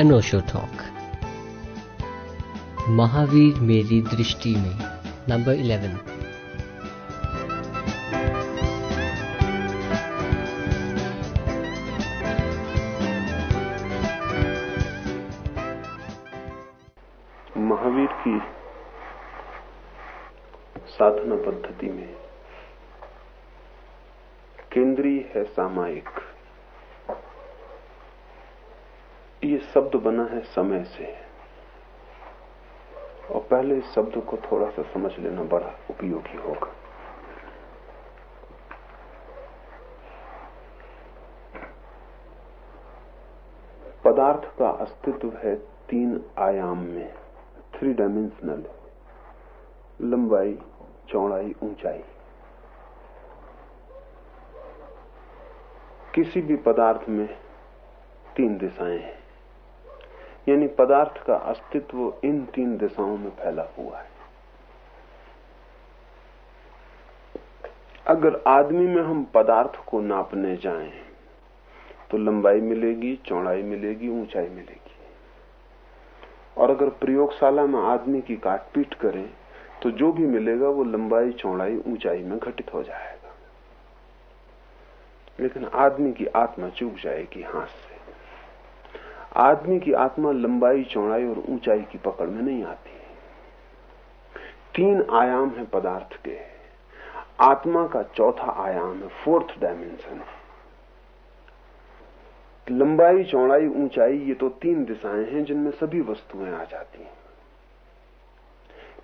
अनोशो talk Mahavir मेरी दृष्टि में नंबर इलेवन महावीर की साधना पद्धति में केंद्रीय है सामायिक। ये शब्द बना है समय से। और पहले इस शब्द को थोड़ा सा समझ लेना बड़ा उपयोगी होगा। पदार्थ का अस्तित्व है तीन आयाम में थ्री डायमेंशनल लंबाई, चौड़ाई, ऊंचाई। किसी भी पदार्थ में तीन दिशाएँ हैं। यानी पदार्थ का अस्तित्व इन तीन दिशाओं में फैला हुआ है। अगर आदमी में हम पदार्थ को नापने जाएँ तो लंबाई मिलेगी, चौड़ाई मिलेगी, ऊंचाई मिलेगी। और अगर प्रयोगशाला में आदमी की काटपीट करें तो जो भी मिलेगा वो लंबाई, चौड़ाई, ऊंचाई में घटित हो जाएगा। लेकिन आदमी की आत्मा चूक जाएगी हाथ से। आदमी की आत्मा लंबाई, चौड़ाई और ऊंचाई की पकड़ में नहीं आती। तीन आयाम है पदार्थ के। आत्मा का चौथा आयाम है फोर्थ डायमेंशन लंबाई, चौड़ाई, ऊंचाई, ये तो तीन दिशाएँ हैं जिनमें सभी वस्तुएँ आ जाती हैं।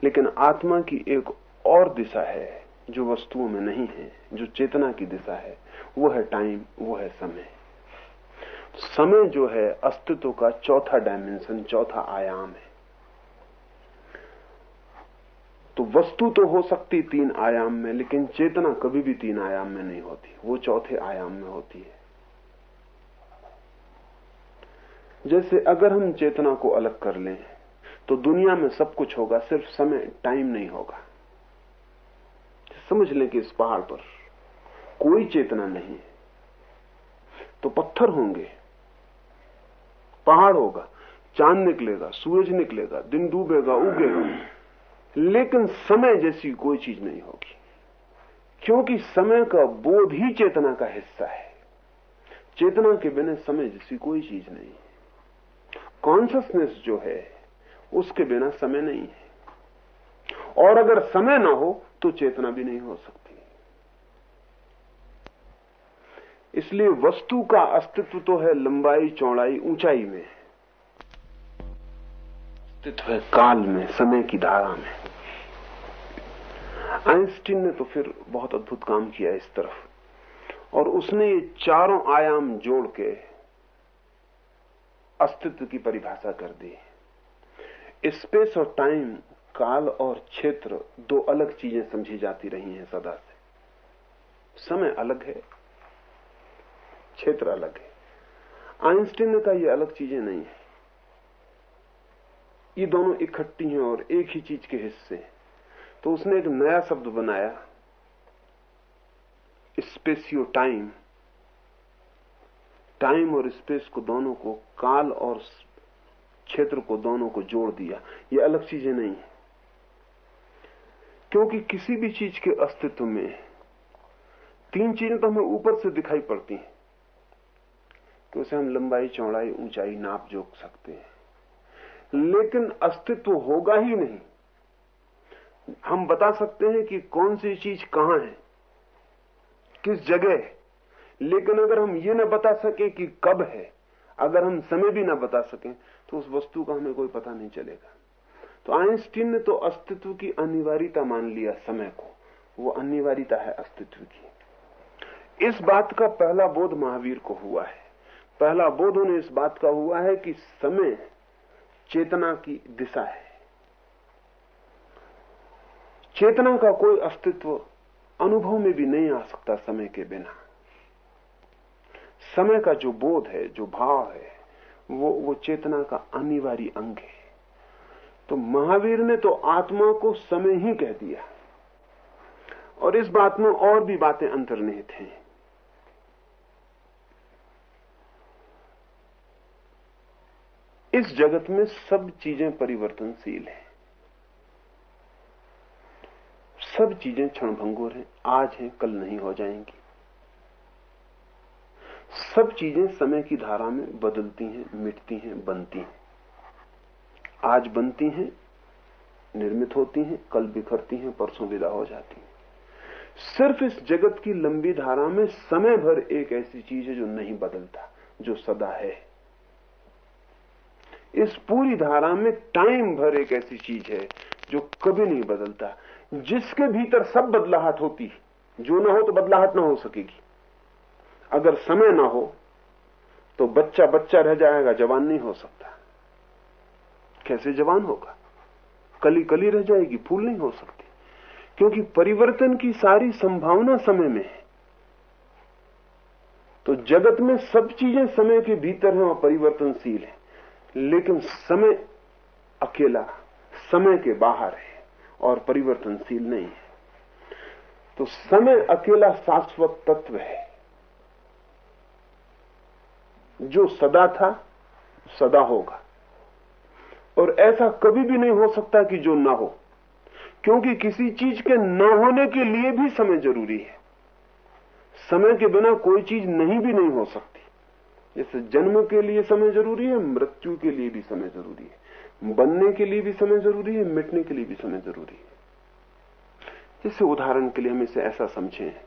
लेकिन आत्मा की एक और दिशा है जो वस्तुओं में नहीं है, जो चेतना की दिशा है, वो है टाइम वो है समय। समय जो है अस्तित्व का चौथा डायमेंशन चौथा आयाम है। तो वस्तु तो हो सकती तीन आयाम में, लेकिन चेतना कभी भी तीन आयाम में नहीं होती। वो चौथे आयाम में होती है। जैसे अगर हम चेतना को अलग कर लें तो दुनिया में सब कुछ होगा, सिर्फ़ समय टाइम नहीं होगा। समझ लें कि इस पहाड़ पर कोई चेतना नहीं है। तो पत्थर होंगे। पहाड़ होगा, चाँद निकलेगा, सूरज निकलेगा, दिन डूबेगा, उगेगा। लेकिन समय जैसी कोई चीज़ नहीं होगी, क्योंकि समय का बोध ही चेतना का हिस्सा है। चेतना के बिना समय जैसी कोई चीज़ नहीं है। कॉन्सियसनेस जो है, उसके बिना समय नहीं है। और अगर समय ना हो तो चेतना भी नहीं हो सकती। इसलिए वस्तु का अस्तित्व तो है लंबाई, चौड़ाई, ऊंचाई में। अस्तित्व है काल में, समय की धारा में। आइंस्टीन ने तो फिर बहुत अद्भुत काम किया इस तरफ़। और उसने ये चारों आयाम जोड़ के अस्तित्व की परिभाषा कर दी। स्पेस और टाइम, काल और क्षेत्र दो अलग चीज़ें समझी जाती रही हैं सदा से। समय अलग है क्षेत्र अलग है। आइंस्टीन ने कहा, ये अलग चीज़ें नहीं है। ये दोनों इकट्ठी हैं और एक ही चीज़ के हिस्से हैं। तो उसने एक नया शब्द बनाया, स्पेसियो टाइम। टाइम और स्पेस को दोनों को, काल और क्षेत्र को दोनों को जोड़ दिया। ये अलग चीज़ें नहीं है। क्योंकि किसी भी चीज़ के अस्तित्व में तीन चीज़ें तो हमें ऊपर से दिखाई पड़ती हैं। तो उसे हम लंबाई, चौड़ाई, ऊंचाई, नाप जोक सकते हैं। लेकिन अस्तित्व होगा ही नहीं। हम बता सकते हैं कि कौन सी चीज़ कहाँ है, किस जगह है। लेकिन अगर हम ये ना बता सके कि कब है, अगर हम समय भी ना बता सकें तो उस वस्तु का हमें कोई पता नहीं चलेगा। तो आइंस्टीन ने तो अस्तित्व की अनिवार्यता मान लिया समय को। वो अनिवार्यता है अस्तित्व की। इस बात का पहला बोध महावीर को हुआ है। पहला बोध उन्हें इस बात का हुआ है कि समय चेतना की दिशा है। चेतना का कोई अस्तित्व अनुभव में भी नहीं आ सकता समय के बिना। समय का जो बोध है, जो भाव है, वो वो चेतना का अनिवार्य अंग है। तो महावीर ने तो आत्मा को समय ही कह दिया। और इस बात में और भी बातें अंतर्निहित हैं। इस जगत में सब चीज़ें परिवर्तनशील हैं। सब चीज़ें क्षणभंगुर हैं। आज हैं, कल नहीं हो जाएँगी। सब चीज़ें समय की धारा में बदलती हैं, मिटती हैं, बनती हैं। आज बनती हैं, निर्मित होती हैं, कल बिखरती हैं, परसों विदा हो जाती हैं। सिर्फ़ इस जगत की लंबी धारा में समय भर एक ऐसी चीज़ है जो नहीं बदलता, जो सदा है। इस पूरी धारा में टाइम भर एक ऐसी चीज़ है जो कभी नहीं बदलता। जिसके भीतर सब बदलाहट होती है, जो ना हो तो बदलाहट ना हो सकेगी। अगर समय ना हो तो बच्चा बच्चा रह जाएगा, जवान नहीं हो सकता। कैसे जवान होगा? कली कली रह जाएगी, फूल नहीं हो सकती। क्योंकि परिवर्तन की सारी संभावना समय में है। तो जगत में सब चीज़ें समय के भीतर हैं और परिवर्तनशील है। लेकिन समय अकेला समय के बाहर है और परिवर्तनशील नहीं है। तो समय अकेला शाश्वत तत्व है। जो सदा था, सदा होगा। और ऐसा कभी भी नहीं हो सकता कि जो ना हो। क्योंकि किसी चीज़ के न होने के लिए भी समय ज़रूरी है। समय के बिना कोई चीज़ नहीं भी नहीं हो सकती। जैसे जन्म के लिए समय ज़रूरी है, मृत्यु के लिए भी समय ज़रूरी है। बनने के लिए भी समय ज़रूरी है, मिटने के लिए भी समय ज़रूरी है। जैसे उदाहरण के लिए हम इसे ऐसा समझें।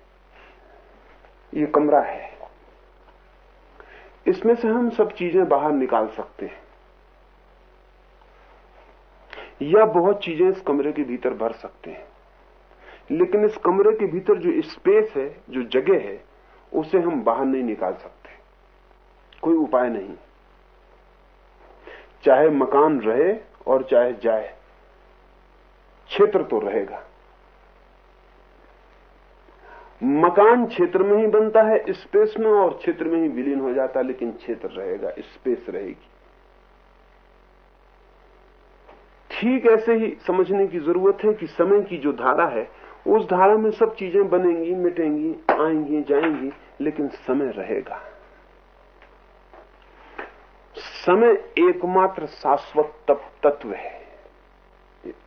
ये कमरा है। इसमें से हम सब चीज़ें बाहर निकाल सकते हैं। या बहुत चीज़ें इस कमरे के भीतर भर सकते हैं। लेकिन इस कमरे के भीतर जो स्पेस है, जो जगह है, उसे हम बाहर नहीं निकाल सकते। कोई उपाय नहीं। चाहे मकान रहे और चाहे जाए, क्षेत्र तो रहेगा। मकान क्षेत्र में ही बनता है, स्पेस में और क्षेत्र में ही विलीन हो जाता है, लेकिन क्षेत्र रहेगा, स्पेस रहेगी। ठीक ऐसे ही समझने की ज़रूरत है कि समय की जो धारा है, उस धारा में सब चीज़ें बनेंगी, मिटेंगी, आएँगी, जाएँगी, लेकिन समय रहेगा। समय एकमात्र शाश्वत तत्व है।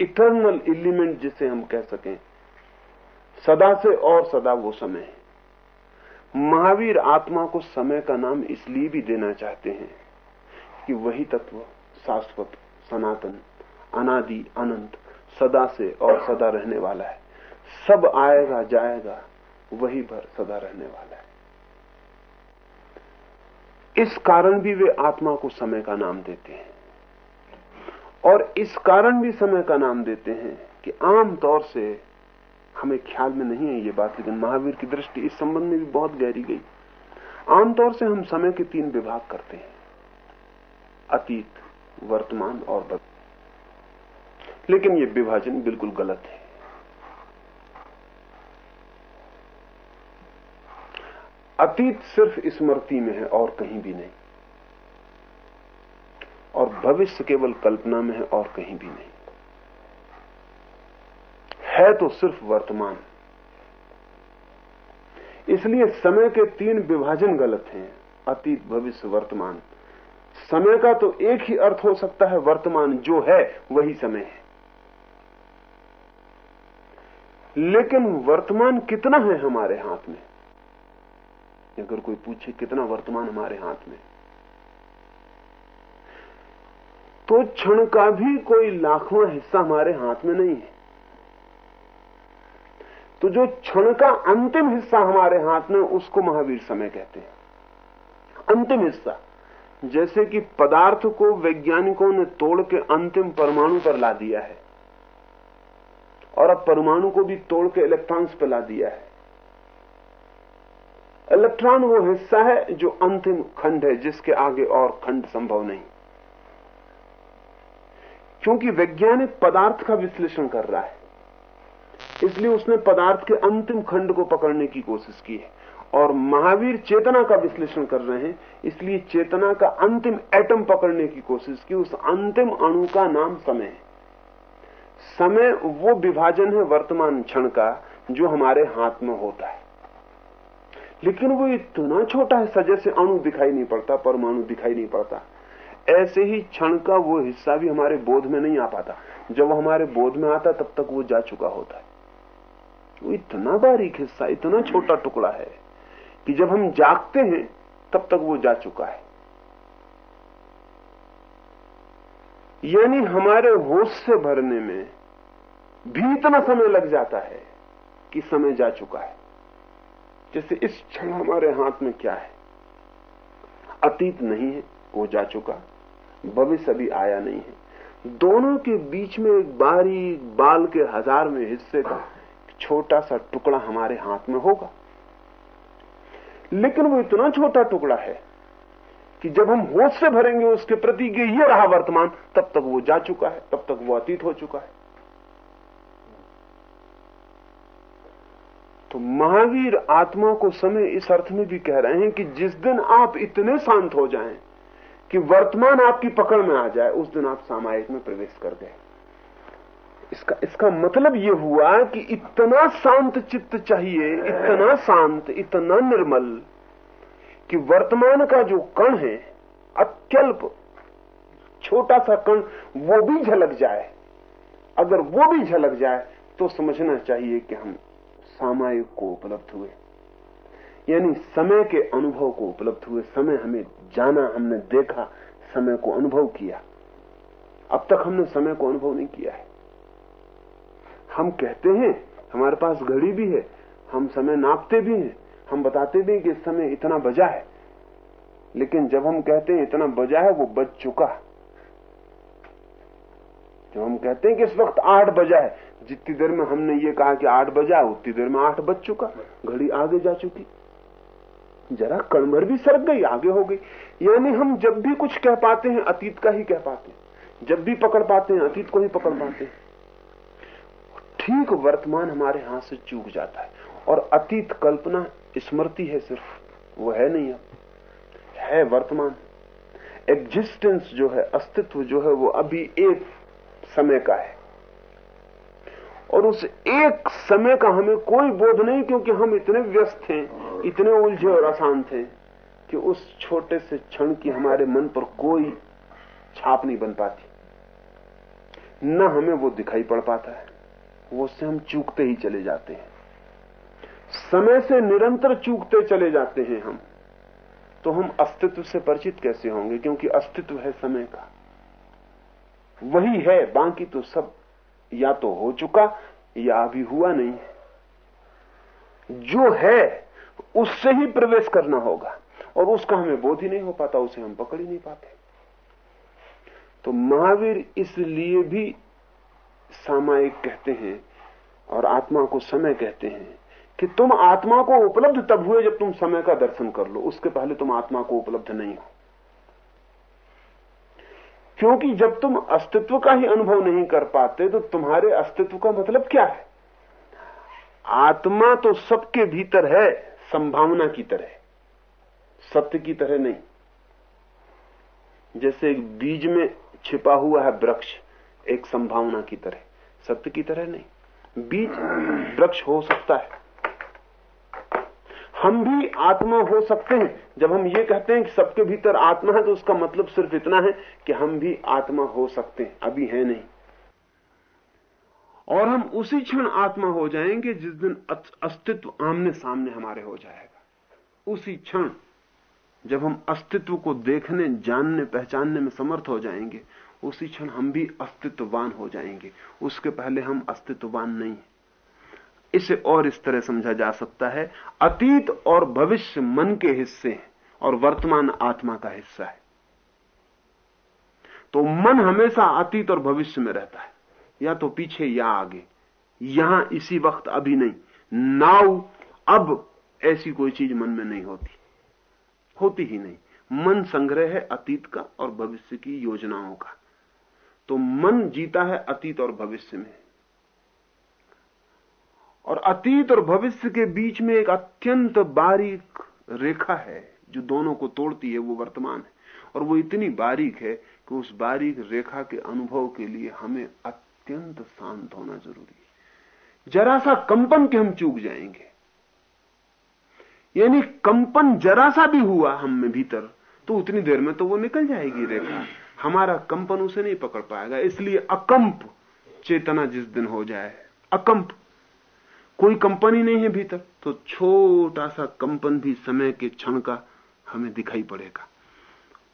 इटर्नल एलिमेंट जिसे हम कह सकें, सदा से और सदा वो समय है। महावीर आत्मा को समय का नाम इसलिए भी देना चाहते हैं कि वही तत्व शाश्वत, सनातन, अनादि, अनंत, सदा से और सदा रहने वाला है। सब आएगा, जाएगा, वही भर सदा रहने वाला है। इस कारण भी वे आत्मा को समय का नाम देते हैं। और इस कारण भी समय का नाम देते हैं कि आम तौर से हमें ख्याल में नहीं है ये बात, लेकिन महावीर की दृष्टि इस संबंध में भी बहुत गहरी गई। आमतौर से हम समय के तीन विभाग करते हैं। अतीत, वर्तमान और भविष्य लेकिन ये विभाजन बिल्कुल गलत है। अतीत सिर्फ़ स्मृति में है और कहीं भी नहीं। और भविष्य केवल कल्पना में है और कहीं भी नहीं। है तो सिर्फ़ वर्तमान। इसलिए समय के तीन विभाजन गलत हैं, अतीत, भविष्य, वर्तमान। समय का तो एक ही अर्थ हो सकता है, वर्तमान जो है, वही समय है। लेकिन वर्तमान कितना है हमारे हाथ में? अगर कोई पूछे कितना वर्तमान हमारे हाथ में। तो क्षण का भी कोई लाखवां हिस्सा हमारे हाथ में नहीं है। तो जो क्षण का अंतिम हिस्सा हमारे हाथ में, उसको महावीर समय कहते हैं। अंतिम हिस्सा, जैसे कि पदार्थ को वैज्ञानिकों ने तोड़ के अंतिम परमाणु पर ला दिया है। और अब परमाणु को भी तोड़ के इलेक्ट्रॉन्स पर ला दिया है। इलेक्ट्रॉन वो हिस्सा है जो अंतिम खंड है, जिसके आगे और खंड संभव नहीं। क्योंकि वैज्ञानिक पदार्थ का विश्लेषण कर रहा है। इसलिए उसने पदार्थ के अंतिम खंड को पकड़ने की कोशिश की है। और महावीर चेतना का विश्लेषण कर रहे हैं, इसलिए चेतना का अंतिम एटम पकड़ने की कोशिश की। उस अंतिम अणु का नाम समय है। समय वो विभाजन है वर्तमान क्षण का, जो हमारे हाथ में होता है। लेकिन वो इतना छोटा है सजे से अणु दिखाई नहीं पड़ता, परमाणु दिखाई नहीं पड़ता। ऐसे ही क्षण का वो हिस्सा भी हमारे बोध में नहीं आ पाता। जब वो हमारे बोध में आता, तब तक वो जा चुका होता है। वो इतना बारीक हिस्सा, इतना छोटा टुकड़ा है कि जब हम जागते हैं, तब तक वो जा चुका है। यानी हमारे होश से भरने में भी इतना समय लग जाता है कि समय जा चुका है। जैसे इस क्षण हमारे हाथ में क्या है? अतीत नहीं है वो जा चुका। भविष्य अभी आया नहीं है। दोनों के बीच में एक बारीक बाल के हज़ार में हिस्से का छोटा सा टुकड़ा हमारे हाथ में होगा। लेकिन वो इतना छोटा टुकड़ा है कि जब हम होश से भरेंगे, उसके प्रति कि ये रहा वर्तमान, तब तक वो जा चुका है, तब तक वो अतीत हो चुका है। तो महावीर आत्मा को समय इस अर्थ में भी कह रहे हैं कि जिस दिन आप इतने शांत हो जाएँ कि वर्तमान आपकी पकड़ में आ जाए, उस दिन आप सामायिक में प्रवेश कर गए। इसका इसका मतलब यह हुआ कि इतना शांत चित्त चाहिए, इतना शांत, इतना निर्मल कि वर्तमान का जो कण है, अत्यल्प, छोटा सा कण, वो भी झलक जाए। अगर वो भी झलक जाए तो समझना चाहिए कि हम सामायिक को उपलब्ध हुए। यानी समय के अनुभव को उपलब्ध हुए। समय हमें जाना, हमने देखा, समय को अनुभव किया। अब तक हमने समय को अनुभव नहीं किया है। हम कहते हैं, हमारे पास घड़ी भी है, हम समय नापते भी हैं, हम बताते भी हैं कि समय इतना बजा है। लेकिन जब हम कहते हैं इतना बजा है, वो बज चुका। जब हम कहते हैं कि इस वक्त आठ बजा है जितनी देर में हमने ये कहा कि आठ बजा उतनी देर में आठ बज चुका। घड़ी आगे जा चुकी। जरा कणभर भी सरक गई, आगे हो गई। यानी हम जब भी कुछ कह पाते हैं, अतीत का ही कह पाते हैं। जब भी पकड़ पाते हैं, अतीत को ही पकड़ पाते हैं। ठीक वर्तमान हमारे हाथ से चूक जाता है। और अतीत कल्पना स्मृति है सिर्फ़। वो है नहीं अब। है वर्तमान। एग्जिस्टेंस जो है, अस्तित्व जो है, वो अभी एक समय का है। और उस एक समय का हमें कोई बोध नहीं क्योंकि हम इतने व्यस्त हैं, इतने उलझे और अशांत हैं कि उस छोटे से क्षण की हमारे मन पर कोई छाप नहीं बन पाती। न हमें वो दिखाई पड़ पाता है, वो उससे हम चूकते ही चले जाते हैं। समय से निरंतर चूकते चले जाते हैं हम। तो हम अस्तित्व से परिचित कैसे होंगे? क्योंकि अस्तित्व है समय का। वही है, बाकी तो सब या तो हो चुका या अभी हुआ नहीं। जो है, उससे ही प्रवेश करना होगा और उसका हमें बोध ही नहीं हो पाता, उसे हम पकड़ ही नहीं पाते। तो महावीर इसलिए भी सामायिक कहते हैं और आत्मा को समय कहते हैं कि तुम आत्मा को उपलब्ध तब हुए जब तुम समय का दर्शन कर लो। उसके पहले तुम आत्मा को उपलब्ध नहीं हो। क्योंकि जब तुम अस्तित्व का ही अनुभव नहीं कर पाते तो तुम्हारे अस्तित्व का मतलब क्या है? आत्मा तो सबके भीतर है, संभावना की तरह। सत्य की तरह नहीं। जैसे एक बीज में छिपा हुआ है वृक्ष, एक संभावना की तरह। सत्य की तरह नहीं। बीज वृक्ष हो सकता है। हम भी आत्मा हो सकते हैं। जब हम ये कहते हैं कि सबके भीतर आत्मा है तो उसका मतलब सिर्फ़ इतना है कि हम भी आत्मा हो सकते हैं। अभी है नहीं। और हम उसी क्षण आत्मा हो जाएँगे जिस दिन अस्तित्व आमने सामने हमारे हो जाएगा। उसी क्षण जब हम अस्तित्व को देखने, जानने, पहचानने में समर्थ हो जाएँगे, उसी क्षण हम भी अस्तित्ववान हो जाएँगे। उसके पहले हम अस्तित्ववान नहीं इसे और इस तरह समझा जा सकता है, अतीत और भविष्य मन के हिस्से हैं और वर्तमान आत्मा का हिस्सा है। तो मन हमेशा अतीत और भविष्य में रहता है, या तो पीछे या आगे। यहाँ इसी वक्त, अभी नहीं। नाउ, अब ऐसी कोई चीज़ मन में नहीं होती। होती ही नहीं। मन संग्रह है अतीत का और भविष्य की योजनाओं का। तो मन जीता है अतीत और भविष्य में। और अतीत और भविष्य के बीच में एक अत्यंत बारीक रेखा है, जो दोनों को तोड़ती है, वो वर्तमान है। और वो इतनी बारीक है कि उस बारीक रेखा के अनुभव के लिए हमें अत्यंत शांत होना ज़रूरी है। जरा सा कंपन के हम चूक जाएँगे। यानी कंपन जरा सा भी हुआ हम में भीतर तो उतनी देर में तो वो निकल जाएगी रेखा। हमारा कंपन उसे नहीं पकड़ पाएगा, इसलिए अकंप चेतना जिस दिन हो जाए, अकंप कोई कंपन नहीं है भीतर। तो छोटा सा कंपन भी समय के क्षण का हमें दिखाई पड़ेगा।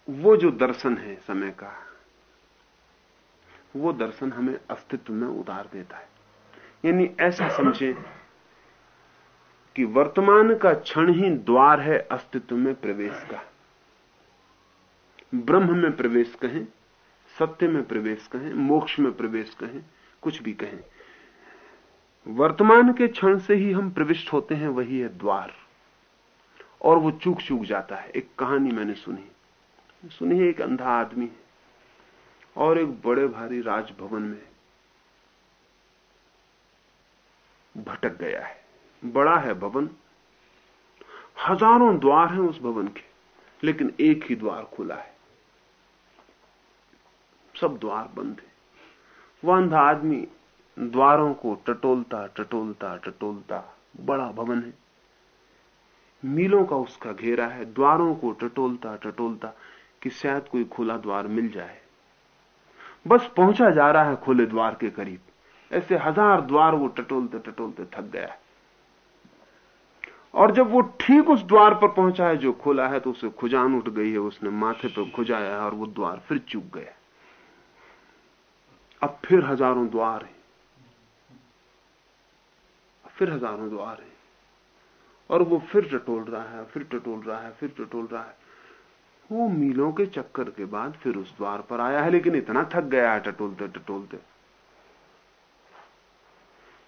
वो जो दर्शन है समय का, वो दर्शन हमें अस्तित्व में उतार देता है। यानी ऐसा समझें कि वर्तमान का क्षण ही द्वार है अस्तित्व में प्रवेश का। ब्रह्म में प्रवेश कहें, सत्य में प्रवेश कहें, मोक्ष में प्रवेश कहें, कुछ भी कहें। वर्तमान के क्षण से ही हम प्रविष्ट होते हैं, वही है द्वार। और वो चूक चूक जाता है। एक कहानी मैंने सुनी। सुनी है, एक अंधा आदमी है और एक बड़े भारी राजभवन में भटक गया है। बड़ा है भवन। हज़ारों द्वार हैं उस भवन के, लेकिन एक ही द्वार खुला है। सब द्वार बंद है। वह अंधा आदमी द्वारों को टटोलता टटोलता टटोलता। बड़ा भवन है। मीलों का उसका घेरा है। द्वारों को टटोलता टटोलता कि शायद कोई खुला द्वार मिल जाए। बस पहुँचा जा रहा है खुले द्वार के करीब। ऐसे हज़ार द्वार वो टटोलते टटोलते थक गया। है और जब वो ठीक उस द्वार पर पहुँचा है, जो खुला है तो उसे खुजान उठ गई है, उसने माथे पर खुजाया है और वो द्वार फिर चूक गया। अब फिर हज़ारों द्वार हैं। फिर हज़ारों द्वार हैं। और वो फिर टटोल रहा है, फिर टटोल रहा है, फिर टटोल रहा है। वो मीलों के चक्कर के बाद फिर उस द्वार पर आया है, लेकिन इतना थक गया है टटोलते टटोलते।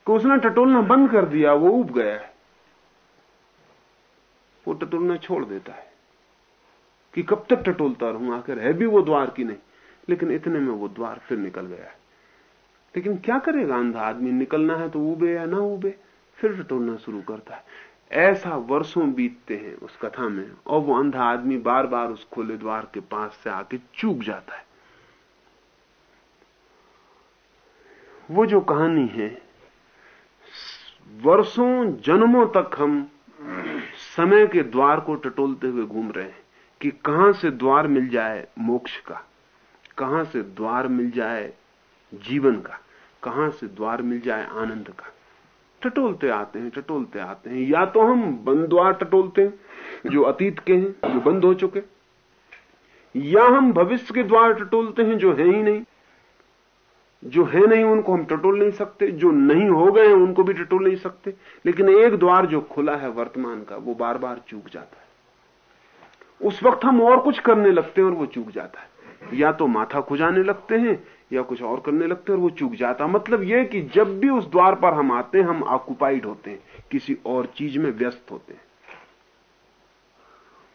कि उसने टटोलना बंद कर दिया, वो उब गया है। वो टटोलना छोड़ देता है कि कब तक टटोलता रहूँ, आखिर है भी वो द्वार की नहीं। लेकिन इतने में वो द्वार फिर निकल गया है। लेकिन क्या करेगा अंधा आदमी, निकलना है तो उबे या ना उबे फिर टटोलना शुरू करता है। ऐसा वर्षों बीतते हैं उस कथा में, और वो अंधा आदमी बार बार उस खुले द्वार के पास से आके चूक जाता है। वो जो कहानी है, वर्षों जन्मों तक हम समय के द्वार को टटोलते हुए घूम रहे हैं कि कहाँ से द्वार मिल जाए मोक्ष का, कहाँ से द्वार मिल जाए जीवन का, कहाँ से द्वार मिल जाए आनंद का। टटोलते आते हैं, टटोलते आते हैं। या तो हम बंद द्वार टटोलते हैं, जो अतीत के हैं, जो बंद हो चुके या हम भविष्य के द्वार टटोलते हैं, जो है ही नहीं। जो है नहीं, उनको हम टटोल नहीं सकते। जो नहीं हो गए उनको भी टटोल नहीं सकते। लेकिन एक द्वार जो खुला है वर्तमान का, वो बार बार चूक जाता है। उस वक्त हम और कुछ करने लगते हैं और वो चूक जाता है। या तो माथा खुजाने लगते हैं या कुछ और करने लगते और वो चूक जाता मतलब यह कि जब भी उस द्वार पर हम आते हैं, हम ऑक्युपाइड होते हैं, किसी और चीज़ में व्यस्त होते हैं।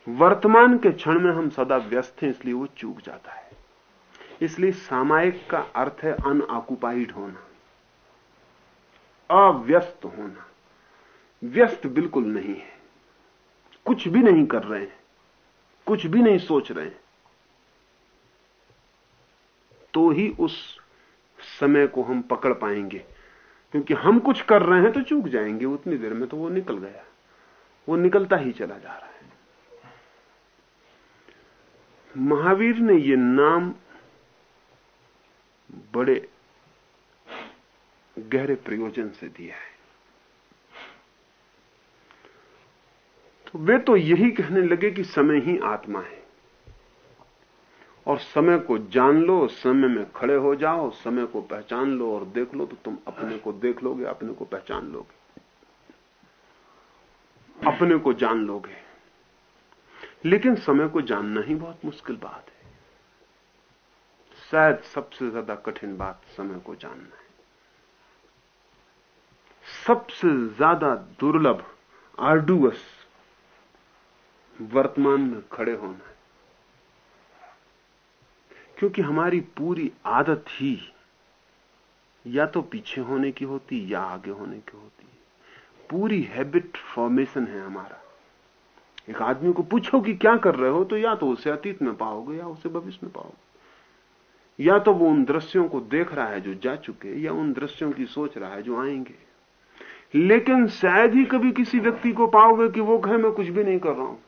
वर्तमान के क्षण में हम सदा व्यस्त हैं, इसलिए वो चूक जाता है। इसलिए सामायिक का अर्थ है अनऑक्युपाइड होना, अव्यस्त होना। व्यस्त बिल्कुल नहीं है। कुछ भी नहीं कर रहे हैं, कुछ भी नहीं सोच रहे हैं। तो ही उस समय को हम पकड़ पाएँगे। क्योंकि हम कुछ कर रहे हैं तो चूक जाएँगे। उतनी देर में तो वो निकल गया। वो निकलता ही चला जा रहा है। महावीर ने ये नाम बड़े गहरे प्रयोजन से दिया है। तो वे तो यही कहने लगे कि समय ही आत्मा है। और समय को जान लो, समय में खड़े हो जाओ, समय को पहचान लो और देख लो तो तुम अपने को देख लोगे, अपने को पहचान लोगे। अपने को जान लोगे। लेकिन समय को जानना ही बहुत मुश्किल बात है। शायद सबसे ज़्यादा कठिन बात समय को जानना है। सबसे ज़्यादा दुर्लभ आर्डुअस वर्तमान में खड़े होना है। क्योंकि हमारी पूरी आदत ही या तो पीछे होने की होती या आगे होने की होती पूरी हैबिट फॉर्मेशन है हमारा। एक आदमी को पूछो कि क्या कर रहे हो तो या तो उसे अतीत में पाओगे या उसे भविष्य में पाओगे। या तो वो उन दृश्यों को देख रहा है जो जा चुके या उन दृश्यों की सोच रहा है जो आएँगे। लेकिन शायद ही कभी किसी व्यक्ति को पाओगे कि वो कहे मैं कुछ भी नहीं कर रहा हूँ।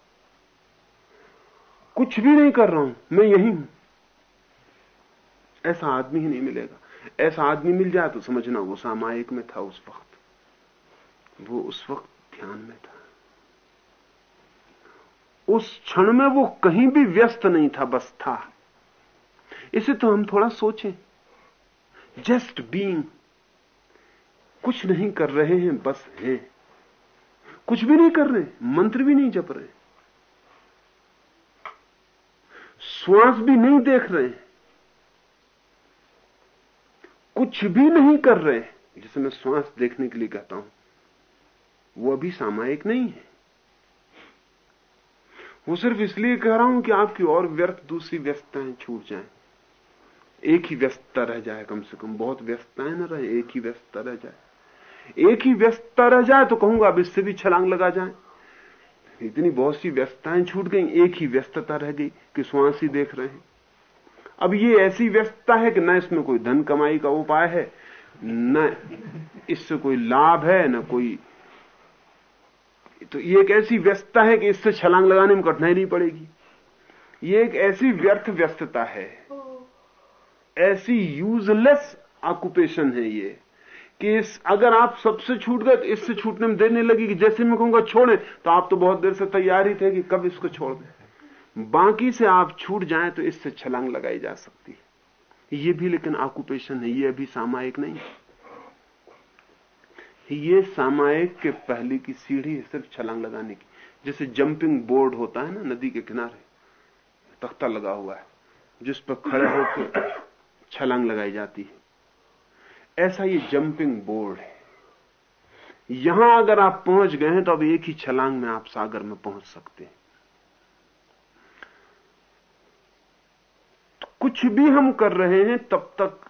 कुछ भी नहीं कर रहा हूँ। मैं यही हूँ। ऐसा आदमी ही नहीं मिलेगा। ऐसा आदमी मिल जाए तो समझना वो सामायिक में था उस वक्त। वो उस वक्त ध्यान में था। उस क्षण में वो कहीं भी व्यस्त नहीं था, बस था। इसे तो हम थोड़ा सोचें। जस्ट बीइंग कुछ नहीं कर रहे हैं, बस हैं। कुछ भी नहीं कर रहे, मंत्र भी नहीं जप रहे। श्वास भी नहीं देख रहे। कुछ भी नहीं कर रहे जिसे मैं श्वास देखने के लिए कहता हूँ, वो अभी सामायिक नहीं है। वो सिर्फ़ इसलिए कह रहा हूँ कि आपकी और व्यर्थ, दूसरी व्यस्तताएँ छूट जाएँ। एक ही व्यस्तता रह जाए कम से कम, बहुत व्यस्तताएँ न रहे, एक ही व्यस्तता रह जाए। एक ही व्यस्तता रह जाए तो कहूँगा अब इससे भी छलांग लगा जाए। इतनी बहुत सी व्यस्तताएँ छूट गई, एक ही व्यस्तता रह गई कि श्वास ही देख रहे हैं। अब ये ऐसी व्यस्तता है कि न इसमें कोई धन कमाई का उपाय है, न इससे कोई लाभ है, न कोई तो ये एक ऐसी व्यस्तता है कि इससे छलांग लगाने में कठिनाई नहीं पड़ेगी। ये एक ऐसी व्यर्थ व्यस्तता है। ऐसी यूजलेस ऑक्यूपेशन है ये कि इस, अगर आप सबसे छूट गए तो इससे छूटने में देर नहीं लगेगी। जैसे मैं कहूँगा छोड़े तो आप तो बहुत देर से तैयार ही थे कि कब इसको छोड़ दें। बाकी से आप छूट जाएँ तो इससे छलांग लगाई जा सकती है। ये भी लेकिन ऑक्यूपेशन है, ये अभी सामायिक नहीं है। ये सामायिक के पहले की सीढ़ी है सिर्फ़ छलांग लगाने की। जैसे जंपिंग बोर्ड होता है ना, नदी के किनारे, तख्ता लगा हुआ है, जिस पर खड़े होकर छलांग लगाई जाती है। ऐसा ये जंपिंग बोर्ड है। यहाँ अगर आप पहुँच गए हैं तो अब एक ही छलांग में आप सागर में पहुँच सकते हैं। कुछ भी हम कर रहे हैं, तब तक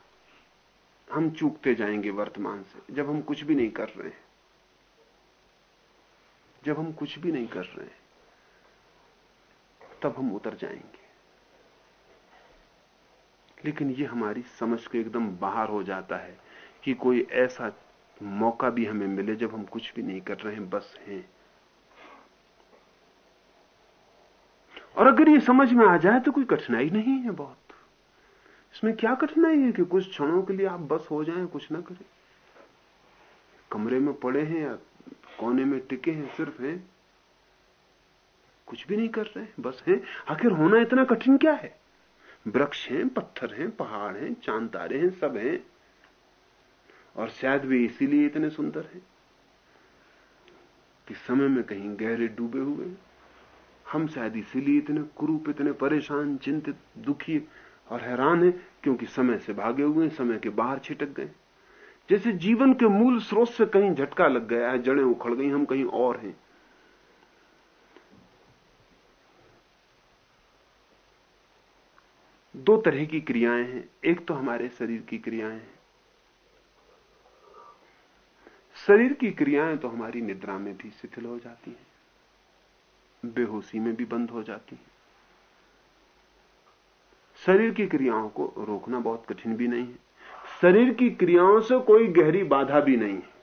हम चूकते जाएँगे वर्तमान से, जब हम कुछ भी नहीं कर रहे हैं। जब हम कुछ भी नहीं कर रहे हैं, तब हम उतर जाएँगे। लेकिन ये हमारी समझ के एकदम बाहर हो जाता है कि कोई ऐसा मौका भी हमें मिले जब हम कुछ भी नहीं कर रहे हैं, बस हैं। और अगर ये समझ में आ जाए तो कोई कठिनाई नहीं है बहुत। इसमें क्या कठिनाई है कि कुछ क्षणों के लिए आप बस हो जाएँ, कुछ ना करें? कमरे में पड़े हैं या कोने में टिके हैं, सिर्फ़ हैं? कुछ भी नहीं कर रहे बस हैं? आखिर होना इतना कठिन क्या है? वृक्ष हैं, पत्थर हैं, पहाड़ हैं, चाँद तारे हैं, सब हैं। और शायद वे इसीलिए इतने सुंदर हैं कि समय में कहीं गहरे डूबे हुए हम शायद इसीलिए इतने कुरूप, इतने परेशान, चिंतित, दुखी और हैरान है क्योंकि समय से भागे हुए समय के बाहर छिटक गए। जैसे जीवन के मूल स्रोत से कहीं झटका लग गया है, जड़ें उखड़ गई, हम कहीं और हैं। दो तरह की क्रियाएँ हैं। एक तो हमारे शरीर की क्रियाएँ हैं। शरीर की क्रियाएँ तो हमारी निद्रा में भी शिथिल हो जाती हैं, बेहोशी में भी बंद हो जाती हैं। शरीर की क्रियाओं को रोकना बहुत कठिन भी नहीं है। शरीर की क्रियाओं से कोई गहरी बाधा भी नहीं है।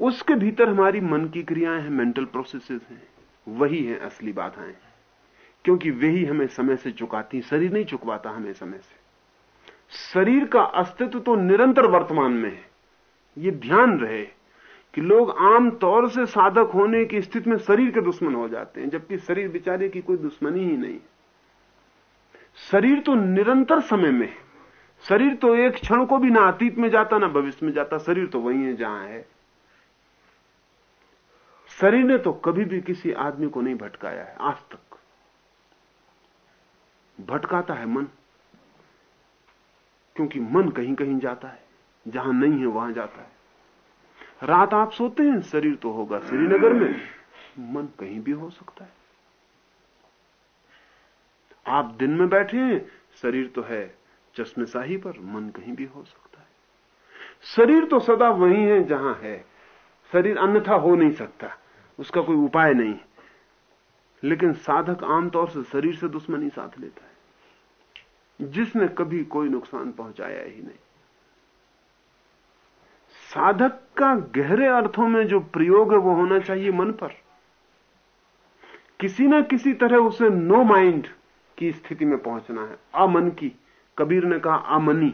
उसके भीतर हमारी मन की क्रियाएँ हैं मेंटल प्रोसेसेस हैं। वही है असली बाधाएँ। क्योंकि वे ही हमें समय से चुकाती शरीर नहीं चुकवाता हमें समय से। शरीर का अस्तित्व तो निरंतर वर्तमान में है। ये ध्यान रहे कि लोग आम तौर से साधक होने की स्थिति में शरीर के दुश्मन हो जाते हैं, जबकि शरीर बेचारे की कोई दुश्मनी ही नहीं शरीर तो निरंतर समय में है। शरीर तो एक क्षण को भी ना अतीत में जाता, ना भविष्य में जाता, शरीर तो वही है जहाँ है। शरीर ने तो कभी भी किसी आदमी को नहीं भटकाया है, आज तक। भटकाता है मन, क्योंकि मन कहीं कहीं जाता है, जहाँ नहीं है वहाँ जाता है। रात आप सोते हैं, शरीर तो होगा। श्रीनगर में मन कहीं भी हो सकता है। आप दिन में बैठे हैं, शरीर तो है, चश्मे शाही पर मन कहीं भी हो सकता है। शरीर तो सदा वही है जहाँ है, शरीर अन्यथा हो नहीं सकता, उसका कोई उपाय नहीं। लेकिन साधक आमतौर से शरीर से दुश्मनी साध लेता है, जिसने कभी कोई नुकसान पहुँचाया ही नहीं। साधक का गहरे अर्थों में जो प्रयोग है, वो होना चाहिए मन पर। किसी ना किसी तरह उसे नो माइंड की स्थिति में पहुँचना है। अमन की। कबीर ने कहा अमनी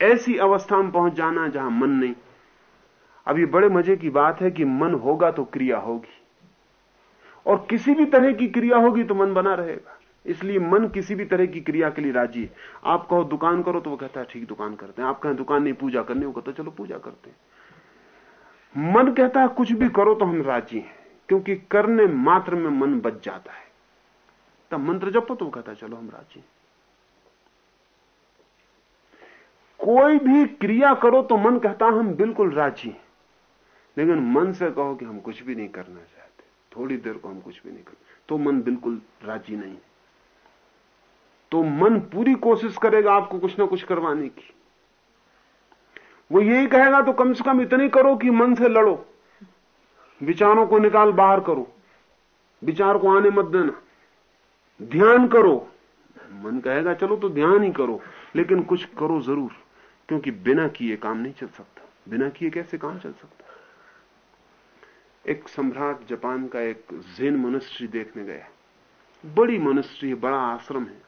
ऐसी अवस्था में पहुँच जाना जहाँ मन नहीं। अब ये बड़े मज़े की बात है कि मन होगा तो क्रिया होगी। और किसी भी तरह की क्रिया होगी तो मन बना रहेगा। इसलिए मन किसी भी तरह की क्रिया के लिए राज़ी है। आप कहो, दुकान करो तो वो कहता है, ठीक, दुकान करते हैं। आप कहें, दुकान नहीं, पूजा करनी वो कहता चलो, पूजा करते हैं। मन कहता है, कुछ भी करो तो हम राज़ी हैं, क्योंकि करने मात्र में मन बच जाता है। तब मंत्र जपो तो कहता चलो हम राज़ी कोई भी क्रिया करो तो मन कहता हम बिल्कुल राज़ी लेकिन मन से कहो कि हम कुछ भी नहीं करना चाहते, थोड़ी देर को हम कुछ भी नहीं करते तो मन बिल्कुल राज़ी नहीं तो मन पूरी कोशिश करेगा आपको कुछ ना कुछ करवाने की। वो यही कहेगा तो कम से कम इतनी करो कि मन से लड़ो, विचारों को निकाल बाहर करो, विचार को आने मत देना। ध्यान करो। मन कहेगा, चलो तो ध्यान ही करो, लेकिन कुछ करो ज़रूर, क्योंकि बिना किए काम नहीं चल सकता। बिना किए कैसे काम चल सकता? एक सम्राट जापान का एक जैन मनुष्य देखने गया। बड़ी मनुष्य बड़ा आश्रम है।